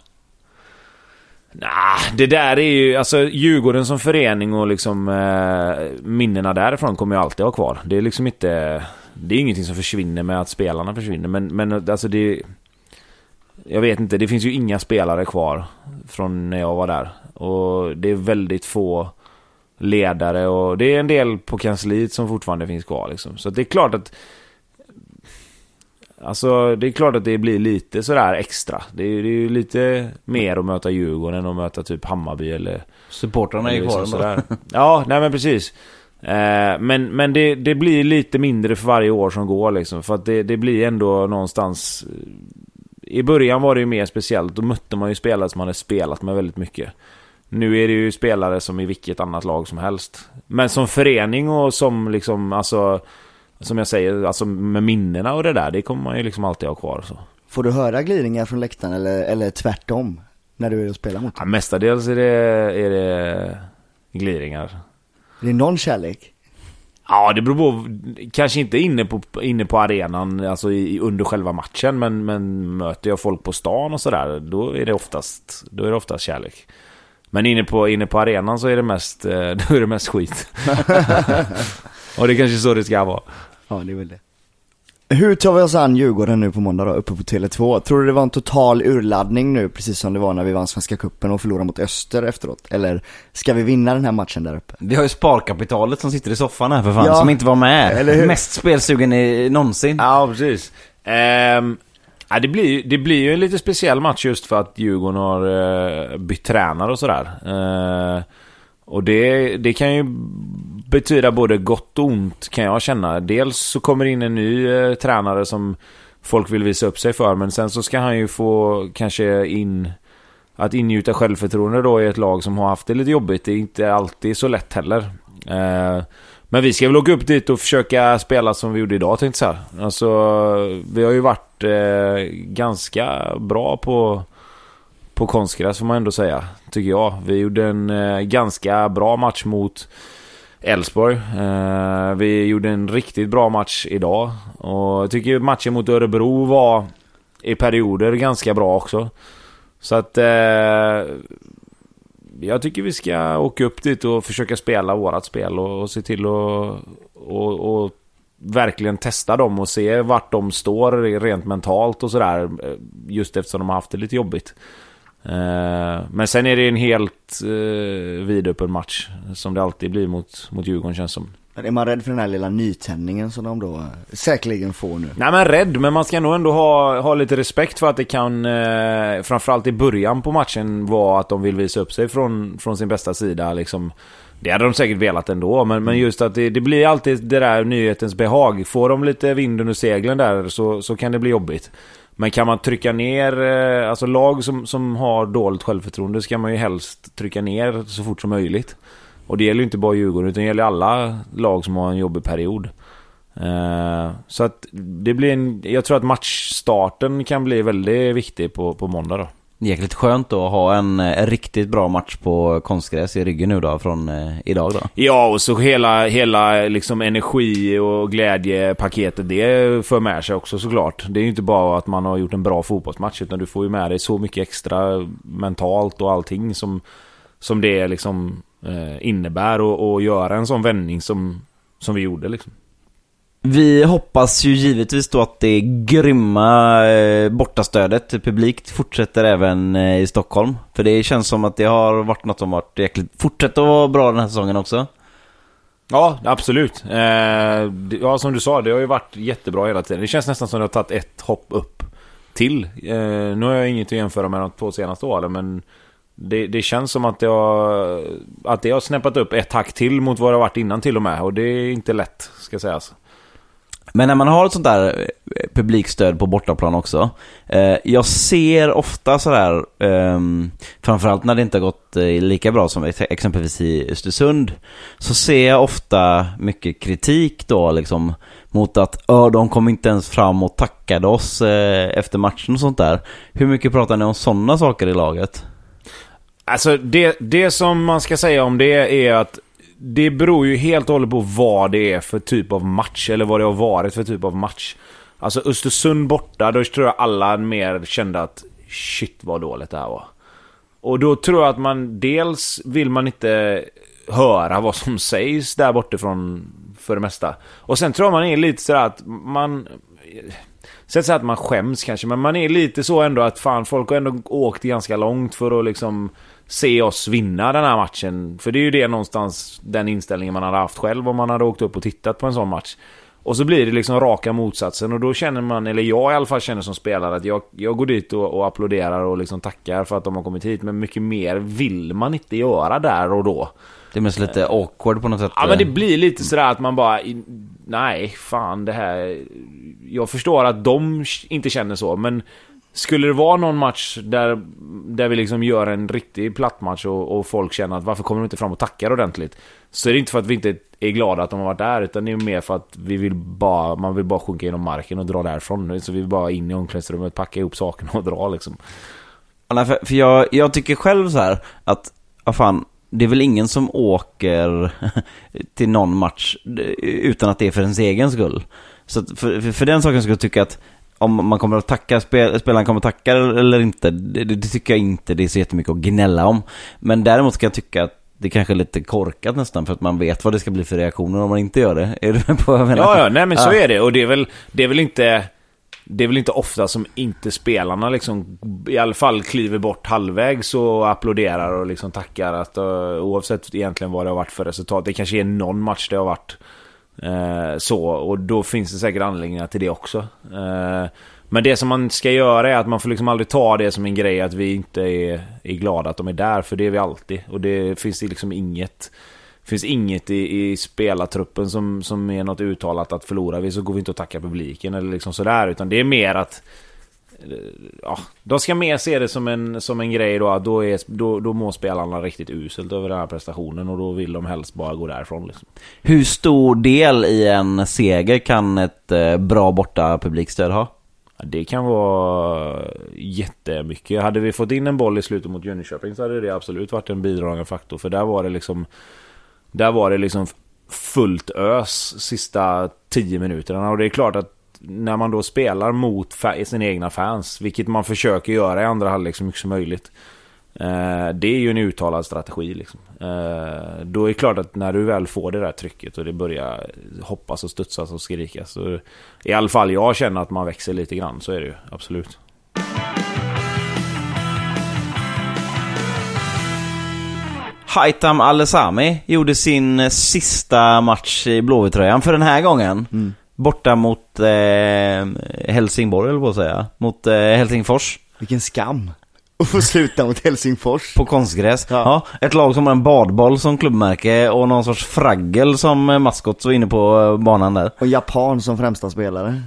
Nah, det där är ju, alltså Djurgården som förening och liksom eh, minnena därifrån kommer ju alltid ha kvar. Det är liksom inte, det är ingenting som försvinner med att spelarna försvinner. Men, men alltså det, jag vet inte, det finns ju inga spelare kvar från när jag var där. Och det är väldigt få ledare och det är en del på kansliet som fortfarande finns kvar liksom. Så det är klart att Alltså det är klart att det blir lite sådär extra. Det är, det är ju lite mer att möta Djurgården än att möta typ Hammarby eller... Supportrarna är ju kvar liksom ändå. sådär. Ja, nej men precis. Eh, men men det, det blir lite mindre för varje år som går liksom. För att det, det blir ändå någonstans... I början var det ju mer speciellt. Då mötte man ju spelare som hade spelat med väldigt mycket. Nu är det ju spelare som i vilket annat lag som helst. Men som förening och som liksom, alltså... Som jag säger, alltså med minnena och det där, det kommer man ju liksom alltid ha kvar. Så. Får du höra gliringar från läktaren eller, eller tvärtom? När du är och spelar mot Ja, dem? mestadels är det, är det gliringar. Är det någon kärlek? Ja, det beror på. Kanske inte inne på, inne på arenan, alltså i, under själva matchen. Men, men möter jag folk på stan och sådär, då är det oftast, då är det oftast kärlek. Men inne på, inne på arenan så är det mest, eh, då är det mest skit. och det är kanske så det ska vara. Ja, det är väl det. Hur tar vi oss an Djurgården nu på måndag då, uppe på Tele2? Tror du det var en total urladdning nu, precis som det var när vi vann Svenska Cupen och förlorade mot Öster efteråt? Eller ska vi vinna den här matchen där uppe? Vi har ju sparkapitalet som sitter i soffan här för fan, Ja, som inte var med. eller hur? Mest spelsugen i, någonsin. Ja, precis. Ehm, ja, det, blir, det blir ju en lite speciell match just för att Djurgården har uh, bytt tränare och sådär. Eh, och det, det kan ju betyda både gott och ont kan jag känna. Dels så kommer det in en ny eh, tränare som folk vill visa upp sig för. Men sen så ska han ju få kanske in att ingjuta självförtroende då i ett lag som har haft det lite jobbigt. Det är inte alltid så lätt heller. Eh, men vi ska väl åka upp dit och försöka spela som vi gjorde idag tänkte jag säga. Alltså, vi har ju varit eh, ganska bra på, på konstgräs får man ändå säga. Tycker jag. Vi gjorde en eh, ganska bra match mot Elfsborg. Eh, vi gjorde en riktigt bra match idag. Och jag tycker matchen mot Örebro var i perioder ganska bra också. Så att... Eh, jag tycker vi ska åka upp dit och försöka spela vårat spel och, och se till att... Och, och verkligen testa dem och se vart de står rent mentalt och sådär. Eh, just eftersom de har haft det lite jobbigt. Eh, Men sen är det en helt eh, vidöppen match. Som det alltid blir mot, mot Djurgården känns som. Är man rädd för den här lilla nytändningen som de då eh, säkerligen får nu? Nej men rädd, men man ska nog ändå ha, ha lite respekt för att det kan, eh, framförallt i början på matchen, vara att de vill visa upp sig från, från sin bästa sida. Liksom. Det hade de säkert velat ändå, men, men just att det, det blir alltid det där nyhetens behag. Får de lite vind under seglen där så, så kan det bli jobbigt. Men kan man trycka ner, eh, alltså lag som, som har dåligt självförtroende ska man ju helst trycka ner så fort som möjligt. Och det gäller ju inte bara Djurgården utan det gäller alla lag som har en jobbig period. Eh, så att det blir en, jag tror att matchstarten kan bli väldigt viktig på, på måndag då. Jäkligt skönt då att ha en, eh, riktigt bra match på konstgräs i ryggen nu då från eh, idag då. Ja, och så hela, hela liksom energi och glädjepaketet det för med sig också såklart. Det är ju inte bara att man har gjort en bra fotbollsmatch utan du får ju med dig så mycket extra mentalt och allting som, som det liksom eh, innebär och, och göra en sån vändning som, som vi gjorde liksom. Vi hoppas ju givetvis då att det grymma eh, bortastödet publikt fortsätter även eh, i Stockholm. För det känns som att det har varit något som varit jäkligt, fortsätter att vara bra den här säsongen också. Ja, absolut. Eh, ja, som du sa, det har ju varit jättebra hela tiden. Det känns nästan som att det har tagit ett hopp upp till. Eh, nu har jag inget att jämföra med de två senaste åren, men det, det känns som att det, har, att det har snäppat upp ett hack till mot vad det har varit innan till och med. Och det är inte lätt, ska sägas. Men när man har ett sånt där eh, publikstöd på bortaplan också. Eh, jag ser ofta sådär, eh, framförallt när det inte har gått eh, lika bra som exempelvis i Östersund. Så ser jag ofta mycket kritik då liksom mot att "Ö, de kom inte ens fram och tackade oss eh, efter matchen och sånt där. Hur mycket pratar ni om sådana saker i laget? Alltså det, det som man ska säga om det är att det beror ju helt och hållet på vad det är för typ av match, eller vad det har varit för typ av match. Alltså Östersund borta, då tror jag alla mer kände att shit vad dåligt det här var. Och då tror jag att man dels vill man inte höra vad som sägs där bortifrån för det mesta. Och sen tror jag man är lite sådär att man... Säg så att man skäms kanske, men man är lite så ändå att fan folk har ändå åkt ganska långt för att liksom se oss vinna den här matchen. För det är ju det någonstans den inställningen man hade haft själv om man hade åkt upp och tittat på en sån match. Och så blir det liksom raka motsatsen och då känner man, eller jag i alla fall känner som spelare att jag, jag går dit och, och applåderar och liksom tackar för att de har kommit hit. Men mycket mer vill man inte göra där och då. Det är mest lite awkward på något sätt. Ja men det blir lite sådär att man bara, nej fan det här. Jag förstår att de inte känner så men skulle det vara någon match där, där vi liksom gör en riktig plattmatch och, och folk känner att varför kommer de inte fram och tackar ordentligt? Så är det inte för att vi inte är glada att de har varit där, utan det är mer för att vi vill bara, man vill bara sjunka genom marken och dra därifrån. Så vi vill bara in i omklädningsrummet, packa ihop sakerna och dra liksom. Ja, för, för jag, jag tycker själv så här att, vad fan, det är väl ingen som åker till någon match utan att det är för ens egen skull. Så att för, för, för den saken skulle jag tycka att om man kommer att tacka, spel, spelaren kommer att tacka eller inte, det, det tycker jag inte det är så jättemycket att gnälla om. Men däremot ska jag tycka att det kanske är lite korkat nästan för att man vet vad det ska bli för reaktioner om man inte gör det. Är du med på vad jag menar? Ja, ja, nej men så är det. Och det är väl, det är väl inte... Det är väl inte ofta som inte spelarna liksom i alla fall kliver bort halvvägs och applåderar och liksom tackar att uh, oavsett egentligen vad det har varit för resultat. Det kanske är någon match det har varit Eh, så och då finns det säkert anledningar till det också. Eh, men det som man ska göra är att man får liksom aldrig ta det som en grej att vi inte är, är glada att de är där, för det är vi alltid. Och det finns det liksom inget... finns inget i, i spelartruppen som, som är något uttalat att förlorar vi så går vi inte och tackar publiken eller liksom sådär. Utan det är mer att... Ja, de ska mer se det som en, som en grej då att då, är, då, då mår spelarna riktigt uselt över den här prestationen och då vill de helst bara gå därifrån. Liksom. Hur stor del i en seger kan ett eh, bra borta publikstöd ha? Det kan vara jättemycket. Hade vi fått in en boll i slutet mot Jönköping så hade det absolut varit en bidragande faktor. För där var det liksom... Där var det liksom fullt ös sista tio minuterna. Och det är klart att när man då spelar mot sina egna fans, vilket man försöker göra i andra halvlek så mycket som möjligt. Eh, det är ju en uttalad strategi. Liksom. Eh, då är det klart att när du väl får det där trycket och det börjar hoppas och studsas och skrikas. Så I alla fall jag känner att man växer lite grann, så är det ju absolut. Haitam Alesami gjorde sin sista match i Blåvitt-tröjan för den här gången. Mm. Borta mot eh, Helsingborg, eller på att säga. Mot eh, Helsingfors. Vilken skam och få sluta mot Helsingfors. På konstgräs. Ja. ja. Ett lag som har en badboll som klubbmärke och någon sorts fraggel som maskot så inne på eh, banan där. Och japan som främsta spelare.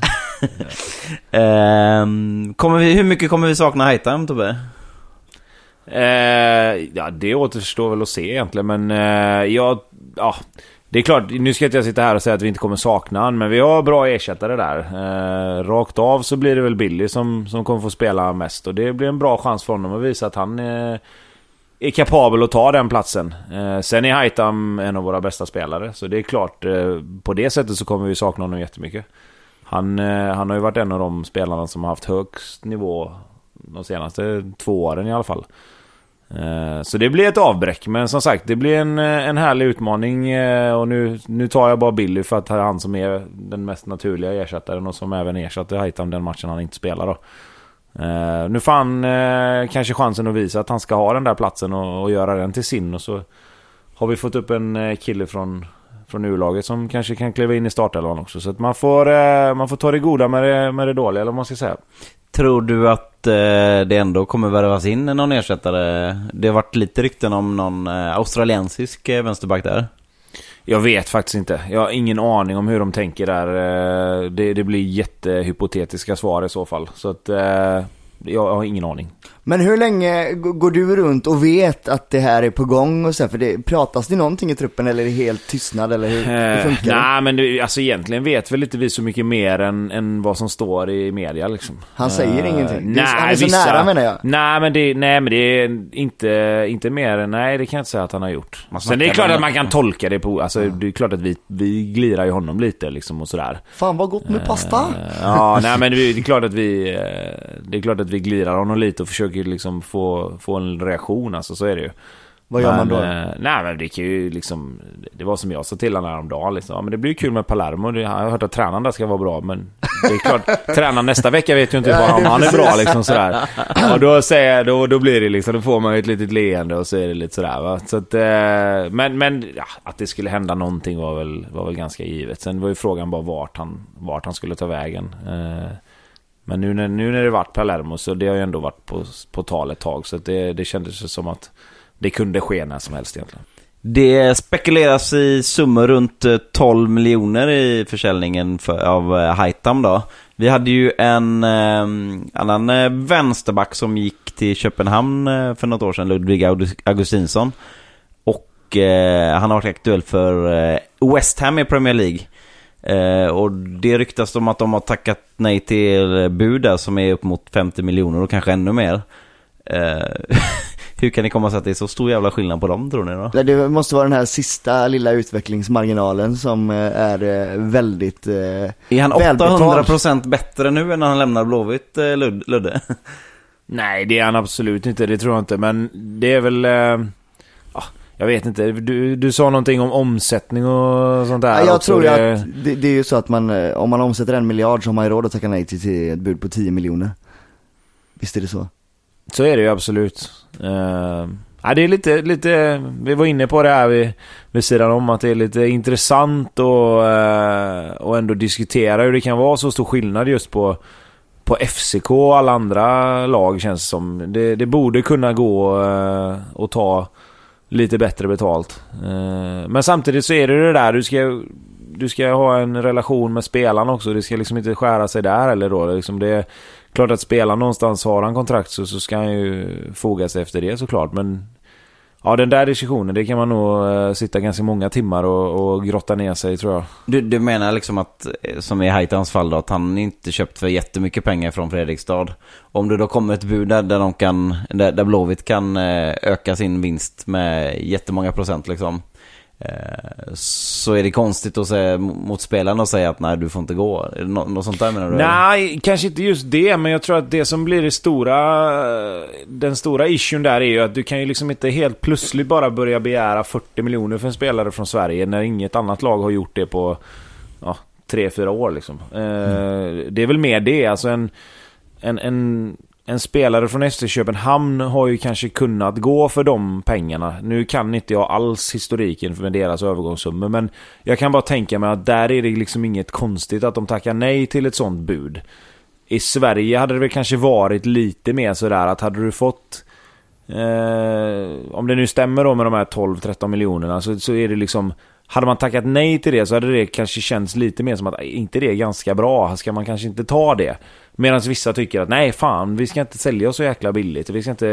ehm, kommer vi, hur mycket kommer vi sakna Haitam, Tobbe? Eh, ja, det återstår väl att se egentligen, men eh, jag... Ja, det är klart, nu ska inte jag sitta här och säga att vi inte kommer sakna han, men vi har bra ersättare där. Eh, rakt av så blir det väl Billy som, som kommer få spela mest och det blir en bra chans för honom att visa att han eh, är kapabel att ta den platsen. Eh, sen är Haitam en av våra bästa spelare, så det är klart, eh, på det sättet så kommer vi sakna honom jättemycket. Han, eh, han har ju varit en av de spelarna som har haft högst nivå de senaste två åren i alla fall. Eh, så det blir ett avbräck, men som sagt det blir en, eh, en härlig utmaning eh, och nu, nu tar jag bara Billy för att det är han som är den mest naturliga ersättaren och som även ersatte Haitam den matchen han inte spelar då. Nu får han kanske chansen att visa att han ska ha den där platsen och, och göra den till sin och så har vi fått upp en kille från, från U-laget som kanske kan kliva in i startelvan också. Så att man får, man får ta det goda med det, med det dåliga eller vad man ska säga. Tror du att eh, det ändå kommer värvas in någon ersättare? Det har varit lite rykten om någon eh, australiensisk eh, vänsterback där. Jag vet faktiskt inte. Jag har ingen aning om hur de tänker där. Eh, det, det blir jättehypotetiska svar i så fall. Så att eh, jag har ingen aning. Men hur länge går du runt och vet att det här är på gång och så? För det, pratas det någonting i truppen eller är det helt tystnad eller hur, hur funkar det? Nej men det, alltså egentligen vet väl inte vi så mycket mer än, än vad som står i media liksom. Han säger uh, ingenting? Nej, han är så vissa, nära menar jag. Nej men, det, nej men det är inte, inte mer än, nej det kan jag inte säga att han har gjort. Sen det är klart att man kan tolka det på, alltså mm. det är klart att vi, vi glirar ju honom lite liksom och sådär. Fan vad gott med pasta! Uh, ja nej men det är klart att vi, eh, det är klart att vi glirar honom lite och försöker liksom få få, en reaktion alltså, så är det ju. Vad gör men, man då? Eh, nej men det kan ju liksom... Det var som jag sa till honom häromdagen liksom. Ja, men det blir kul med Palermo. Jag har hört att tränaren där ska vara bra men... Det är klart, tränaren nästa vecka vet ju inte bara om han är bra liksom sådär. Och då säger jag, då, då blir det liksom, då får man ju ett litet leende och så är det lite sådär va. Så att, eh, men, men ja, att det skulle hända någonting var väl, var väl ganska givet. Sen var ju frågan bara vart han, vart han skulle ta vägen. Eh, men nu när, nu när det varit Palermo så det har ju ändå varit på, på tal ett tag. Så det, det kändes som att det kunde ske när som helst egentligen. Det spekuleras i summor runt eh, 12 miljoner i försäljningen för, av eh, Haitam då. Vi hade ju en ehm, eh, annan vänsterback som gick till Köpenhamn eh, för något år sedan, Ludvig Augustinsson. Och eh, han har varit aktuell för eh, West Ham i Premier League. Eh, och det ryktas om att de har tackat nej till bud där som är upp mot 50 miljoner och kanske ännu mer. Eh, hur kan det komma sig att det är så stor jävla skillnad på dem tror ni då? Det måste vara den här sista lilla utvecklingsmarginalen som eh, är eh, väldigt... eh, Är han Välbetalt. 800% bättre nu än när han lämnar Blåvitt, Lud- Ludde? Nej, det är han absolut inte. Det tror jag inte. Men det är väl... Eh, jag vet inte. Du, du sa någonting om omsättning och sånt där Ja, jag också. tror det, att det, det är ju så att man, eh, om man omsätter en miljard så har man ju råd att tacka nej till, till ett bud på 10 miljoner. Visst är det så? Så är det ju absolut. Uh, ja, det är lite, lite... Vi var inne på det här vid, vid sidan om. Att det är lite intressant och, uh, och ändå diskutera hur det kan vara så stor skillnad just på på FCK och alla andra lag känns det som. Det, det borde kunna gå uh, att ta lite bättre betalt. Eh, men samtidigt så är det det där, du ska, du ska ha en relation med spelaren också. Det ska liksom inte skära sig där eller då. Liksom det är klart att spelaren någonstans har han kontrakt så, så ska han ju foga sig efter det såklart. Men ja, den där diskussionen, det kan man nog eh, sitta ganska många timmar och, och grotta ner sig tror jag. Du, du menar liksom att, eh, som i Haitans fall då, att han inte köpt för jättemycket pengar från Fredrikstad. Om det då kommer ett bud där, där, de kan, där, där Blåvitt kan eh, öka sin vinst med jättemånga procent liksom. Eh, så är det konstigt att säga mot spelarna och säga att nej du får inte gå. Nå- något sånt där menar du? Nej, kanske inte just det, men jag tror att det som blir det stora... Den stora issuen där är ju att du kan ju liksom inte helt plötsligt bara börja begära 40 miljoner för en spelare från Sverige när inget annat lag har gjort det på ja, 3-4 år liksom. Eh, det är väl mer det, alltså en... En, en, en spelare från FC Köpenhamn har ju kanske kunnat gå för de pengarna. Nu kan inte jag alls historiken med deras övergångssummor, men jag kan bara tänka mig att där är det liksom inget konstigt att de tackar nej till ett sånt bud. I Sverige hade det väl kanske varit lite mer sådär att hade du fått eh, om det nu stämmer då med de här 12-13 miljonerna så, så är det liksom hade man tackat nej till det så hade det kanske känts lite mer som att "Är inte det är ganska bra, ska man kanske inte ta det? Medan vissa tycker att nej fan, vi ska inte sälja oss så jäkla billigt, vi ska inte,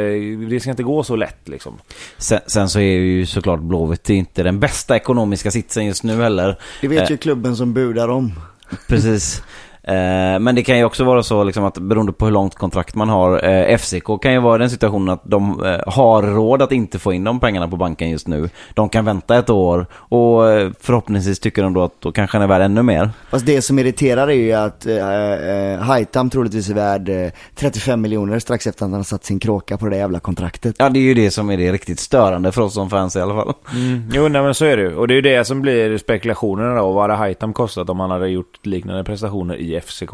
det ska inte gå så lätt liksom. Sen, sen så är ju såklart Blåvitt inte den bästa ekonomiska sitsen just nu heller. Det vet ju klubben som budar om. Precis. Eh, Men det kan ju också vara så liksom att beroende på hur långt kontrakt man har. eh, FCK kan ju vara i den situationen att de eh, har råd att inte få in de pengarna på banken just nu. De kan vänta ett år och eh, förhoppningsvis tycker de då att då kanske den är värd ännu mer. Fast det som irriterar är ju att eh, eh, Haitam troligtvis är värd eh, 35 miljoner strax efter att han har satt sin kråka på det jävla kontraktet. Ja, det är ju det som är det riktigt störande för oss som fans i alla fall. Jo, nej men så är det ju. Och det är ju det som blir spekulationerna då. Vad hade Haitam kostat om han hade gjort liknande prestationer i FCK?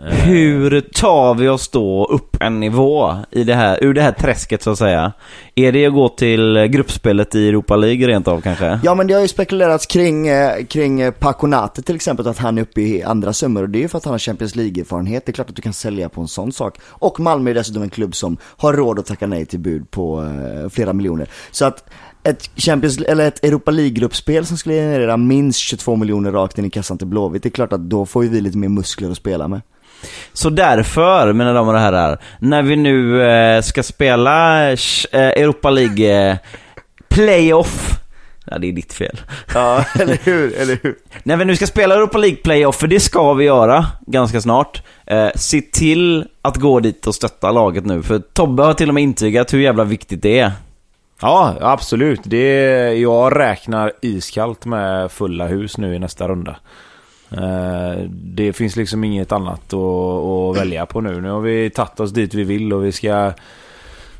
Hur tar vi oss då upp en nivå i det här, ur det här träsket så att säga? Är det att gå till gruppspelet i Europa League rent av kanske? Ja men det har ju spekulerats kring, eh, kring eh, Paconate till exempel, att han är uppe i andra summor och det är ju för att han har Champions League-erfarenhet. Det är klart att du kan sälja på en sån sak. Och Malmö är dessutom en klubb som har råd att tacka nej till bud på eh, flera miljoner. Så att ett Champions, eller ett Europa League-gruppspel som skulle generera minst 22 miljoner rakt in i kassan till Blåvitt, det är klart att då får vi lite mer muskler att spela med. Så därför, mina damer och herrar, när vi nu eh, ska spela eh, Europa League eh, Playoff Ja, det är ditt fel. Ja, eller hur, eller hur? När vi nu ska spela Europa League Playoff, för det ska vi göra ganska snart. Eh, se till att gå dit och stötta laget nu, för Tobbe har till och med intygat hur jävla viktigt det är. Ja, absolut. Det, jag räknar iskallt med fulla hus nu i nästa runda. Eh, Det finns liksom inget annat att, att välja på nu. Nu har vi tagit oss dit vi vill och vi ska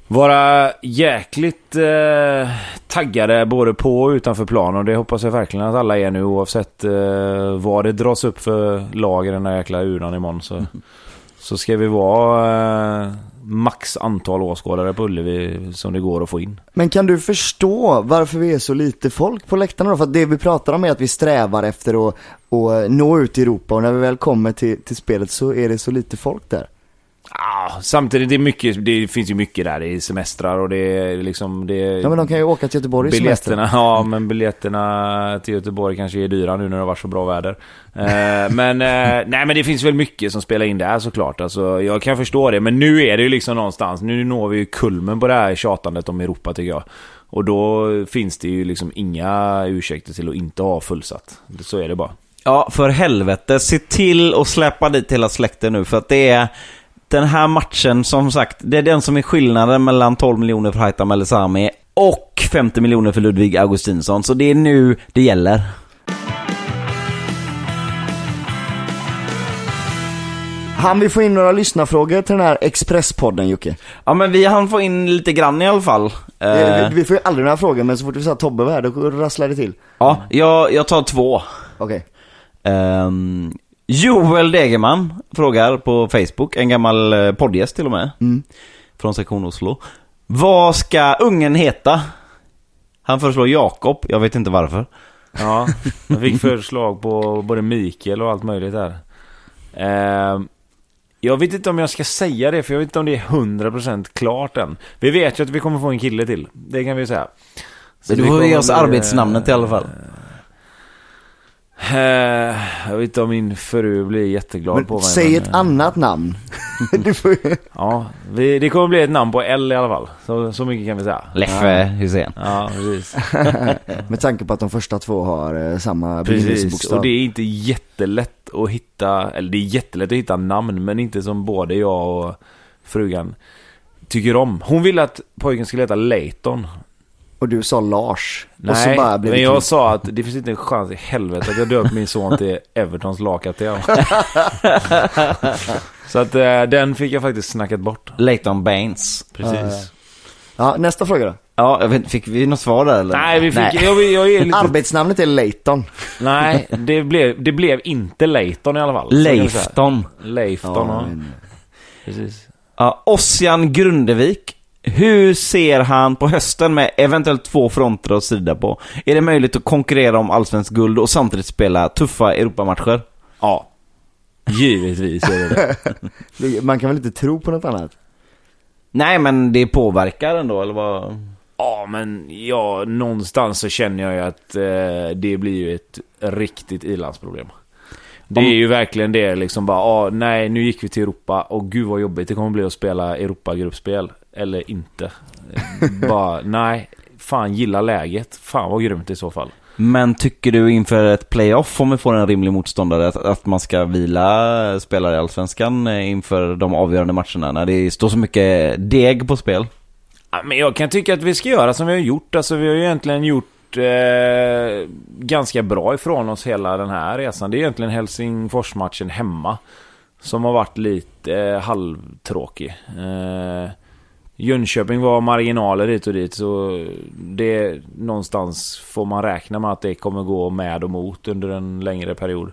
vara jäkligt eh, taggade både på och utanför plan och det hoppas jag verkligen att alla är nu oavsett eh, vad det dras upp för lag i den här jäkla urnan imorgon så, så ska vi vara eh, max antal åskådare på Ullevi som det går att få in. Men kan du förstå varför vi är så lite folk på läktarna då? För att det vi pratar om är att vi strävar efter att, att nå ut i Europa och när vi väl kommer till, till spelet så är det så lite folk där. Ah, samtidigt, det, är mycket, det finns ju mycket där. Det är semestrar och det är liksom... Det är, Ja men de kan ju åka till Göteborg i semester. Biljetterna, ja men biljetterna till Göteborg kanske är dyra nu när det har varit så bra väder. Eh, men, eh, nej men det finns väl mycket som spelar in där såklart. Alltså, jag kan förstå det, men nu är det ju liksom någonstans, nu når vi ju kulmen på det här tjatandet om Europa tycker jag. Och då finns det ju liksom inga ursäkter till att inte ha fullsatt. Så är det bara. Ja, för helvete. Se till att släppa dit hela släkten nu, för att det är den här matchen, som sagt, det är den som är skillnaden mellan 12 miljoner för Haitham El Sami och 50 miljoner för Ludvig Augustinsson. Så det är nu det gäller. Han vi få in några lyssnarfrågor till den här Expresspodden Jocke? Ja, men vi hann få in lite grann i alla fall. Eh. Eh, Vi, vi får ju aldrig några frågor men så fort vi sa Tobbe var här då rasslar det till. ja, jag, jag tar två. Okej. Ehm, Joel Degerman frågar på Facebook, en gammal eh, poddgäst till och med. Mm. Från sektion Oslo. Vad ska ungen heta? Han föreslår Jakob, jag vet inte varför. Ja, jag fick förslag på både Mikael och allt möjligt där. Eh, jag vet inte om jag ska säga det, för jag vet inte om det är 100% klart än. Vi vet ju att vi kommer få en kille till. Det kan vi säga. Så du det får ge oss arbetsnamnet i alla fall. Eh, jag vet inte om min fru blir jätteglad på Men mig. säg men, ett eh, annat namn. får. Ja, vi, det kommer bli ett namn på L i alla fall. Så, så mycket kan vi säga. Leffe Hussein. Ja, precis. Med tanke på att de första två har eh, samma Precis, begynnelsebokstav. och det är inte jättelätt att hitta, eller det är jättelätt att hitta namn, men inte som både jag och frugan tycker om. Hon ville att pojken skulle heta Leighton. Och du sa Lars. och så Nej, bara blev men jag sa att det finns inte en chans i helvete att jag döpt min son till Evertons lagkapten. Så att eh, den fick jag faktiskt snackat bort. Leighton Baines. Precis. Ja, nästa fråga då. Ja, jag vet, fick vi något svar där eller? Nej, vi fick, Jag, jag är lite, Arbetsnamnet är Leighton. nej det, blev, det blev inte Leighton i alla fall. Leifton. Leifton, Ja, ja. Precis. Ja, Ossian Grundevik. Hur ser han på hösten med eventuellt två fronter att strida på? Är det möjligt att konkurrera om allsvensk guld och samtidigt spela tuffa Europamatcher? Ja. Givetvis är det det. det- Man kan väl inte tro på något annat? Nej, men det påverkar ändå, eller vad? Ja, men ja, någonstans så känner jag ju att eh, det blir ju ett riktigt ilandsproblem. Det är ju verkligen det liksom bara, ah, nej nu gick vi till Europa och gud vad jobbigt det kommer bli att spela Europa-gruppspel. Eller inte. Bara, nej, fan gilla läget. Fan vad grymt i så fall. Men tycker du inför ett playoff, om vi får en rimlig motståndare, att, att man ska vila spelare i Allsvenskan eh, inför de avgörande matcherna när det står så mycket deg på spel? Ja, Men jag kan tycka att vi ska göra som vi har gjort. Alltså vi har ju egentligen gjort eh, ganska bra ifrån oss hela den här resan. Det är egentligen Helsingforsmatchen hemma. Som har varit lite eh, halvtråkig. Eh, Jönköping var marginaler hit och dit. Så det någonstans får man räkna med att det kommer gå med och mot under en längre period.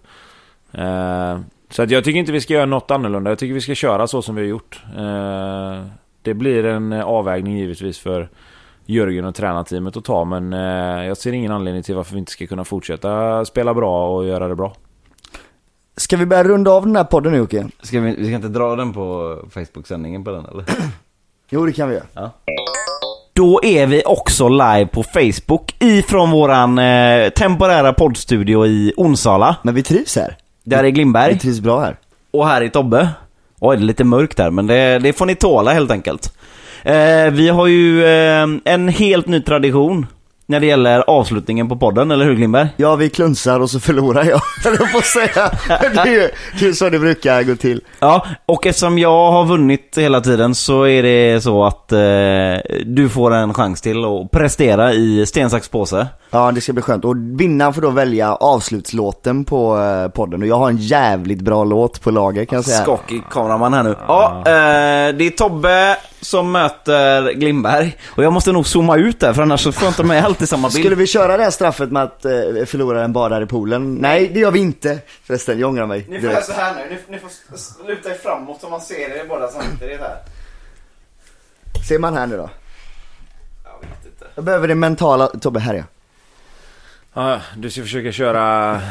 Eh, så att jag tycker inte vi ska göra något annorlunda. Jag tycker vi ska köra så som vi har gjort. Eh, det blir en eh, avvägning givetvis för Jörgen och tränarteamet att ta. Men eh, jag ser ingen anledning till varför vi inte ska kunna fortsätta spela bra och göra det bra. Ska vi börja runda av den här podden nu Jocke? Ska vi, vi ska inte dra den på Facebook-sändningen på den eller? Jo det kan vi göra. Då är vi också live på Facebook ifrån våran eh, temporära poddstudio i Onsala. Men vi trivs här. Där är Vi Glimberg. trivs bra här. Och här är Tobbe. Oj, det är lite mörkt där, men det, det får ni tåla helt enkelt. Eh, vi har ju eh, en helt ny tradition när det gäller avslutningen på podden, eller hur Glimberg? Ja, vi klunsar och så förlorar jag, jag att säga. Det är ju så det brukar gå till. Ja, och eftersom jag har vunnit hela tiden så är det så att eh, du får en chans till att prestera i sten, sax, påse. Ja, det ska bli skönt. Och vinnaren får då välja avslutslåten på eh, podden. Och jag har en jävligt bra låt på lager kan jag säga. Skakig kameraman här nu. Ja, eh, det är Tobbe som möter Glimberg. Och jag måste nog zooma ut där för annars så får jag inte med allt i samma bild. Skulle vi köra det här straffet med att eh, förloraren badar i poolen? Nej, det gör vi inte. Förresten, jag ångrar mig. direkt. så här nu, ni, ni får luta er framåt så man ser er båda samtidigt här. Ser man här nu då? Jag vet inte. Jag behöver det mentala... Tobbe, här är jag. Ja, du ska försöka köra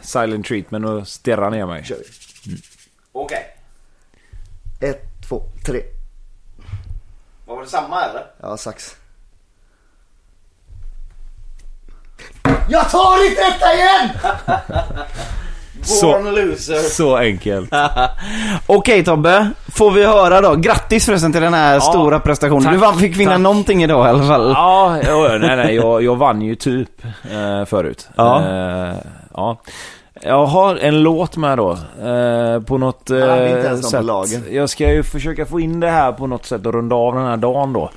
silent treatment och stirra ner mig. Kör vi. Okej. Ett, två, tre. Var det samma eller? Ja, sax. Jag tar inte detta igen! Så, loser. så enkelt. Okej Tobbe, får vi höra då. Grattis förresten till den här stora prestationen. tack, du vann, fick vinna tack. någonting idag i alla fall. Ja, nej, nej, jag, jag vann ju typ eh, förut. Ja. Eh, ja. Jag har en låt med då, eh, på något eh, hade inte ens på sätt. Jag ska ju försöka få in det här på något sätt och runda av den här dagen då.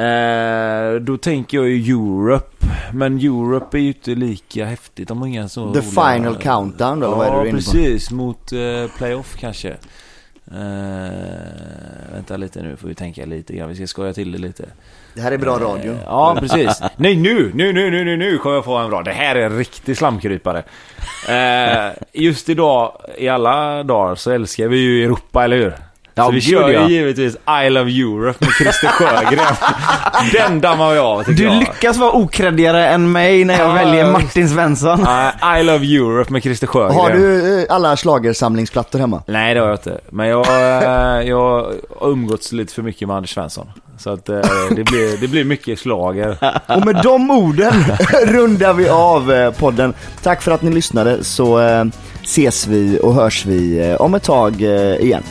Eh, då tänker jag ju Europe, men Europe är ju inte lika häftigt. De har inga så The roliga- final countdown då, eller vad är Ja, du inne på? precis. Mot eh, playoff kanske. Eh, vänta lite nu, får vi tänka lite grann. Vi ska skoja till det lite. Det här är bra radio. Eh, Ja, precis. Nej, nu, nu, nu, nu, nu, nu kommer jag få en bra. Det här är en riktig slamkrypare. Eh, just idag, i alla dagar, så älskar vi ju Europa, eller hur? Ja, så vi gud, kör ju ja. givetvis I Love Europe med Christer Sjögren. Den dammar jag av, tycker Du jag. lyckas vara okreddigare än mig när jag Ja, väljer. Martin Svensson. Eh, I Love Europe med Christer Sjögren. Har du eh, alla schlagersamlingsplattor hemma? Nej det har jag inte. Men jag, eh, jag har umgåtts lite för mycket med Anders Svensson. Så att eh, det, blir, det blir mycket slager. Och med de orden rundar vi av eh, podden. Tack för att ni lyssnade så eh, ses vi och hörs vi eh, om ett tag eh, igen.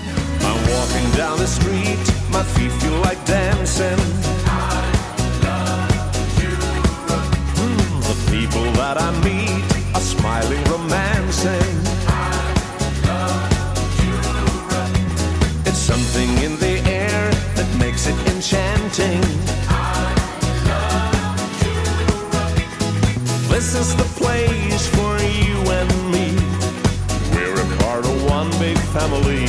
Down the street, my feet feel like dancing. Mm, the people that I meet are smiling, romancing. I love Europe. It's something in the air that makes it enchanting. I love Europe. This is the place for you and me. We're a part of one big family.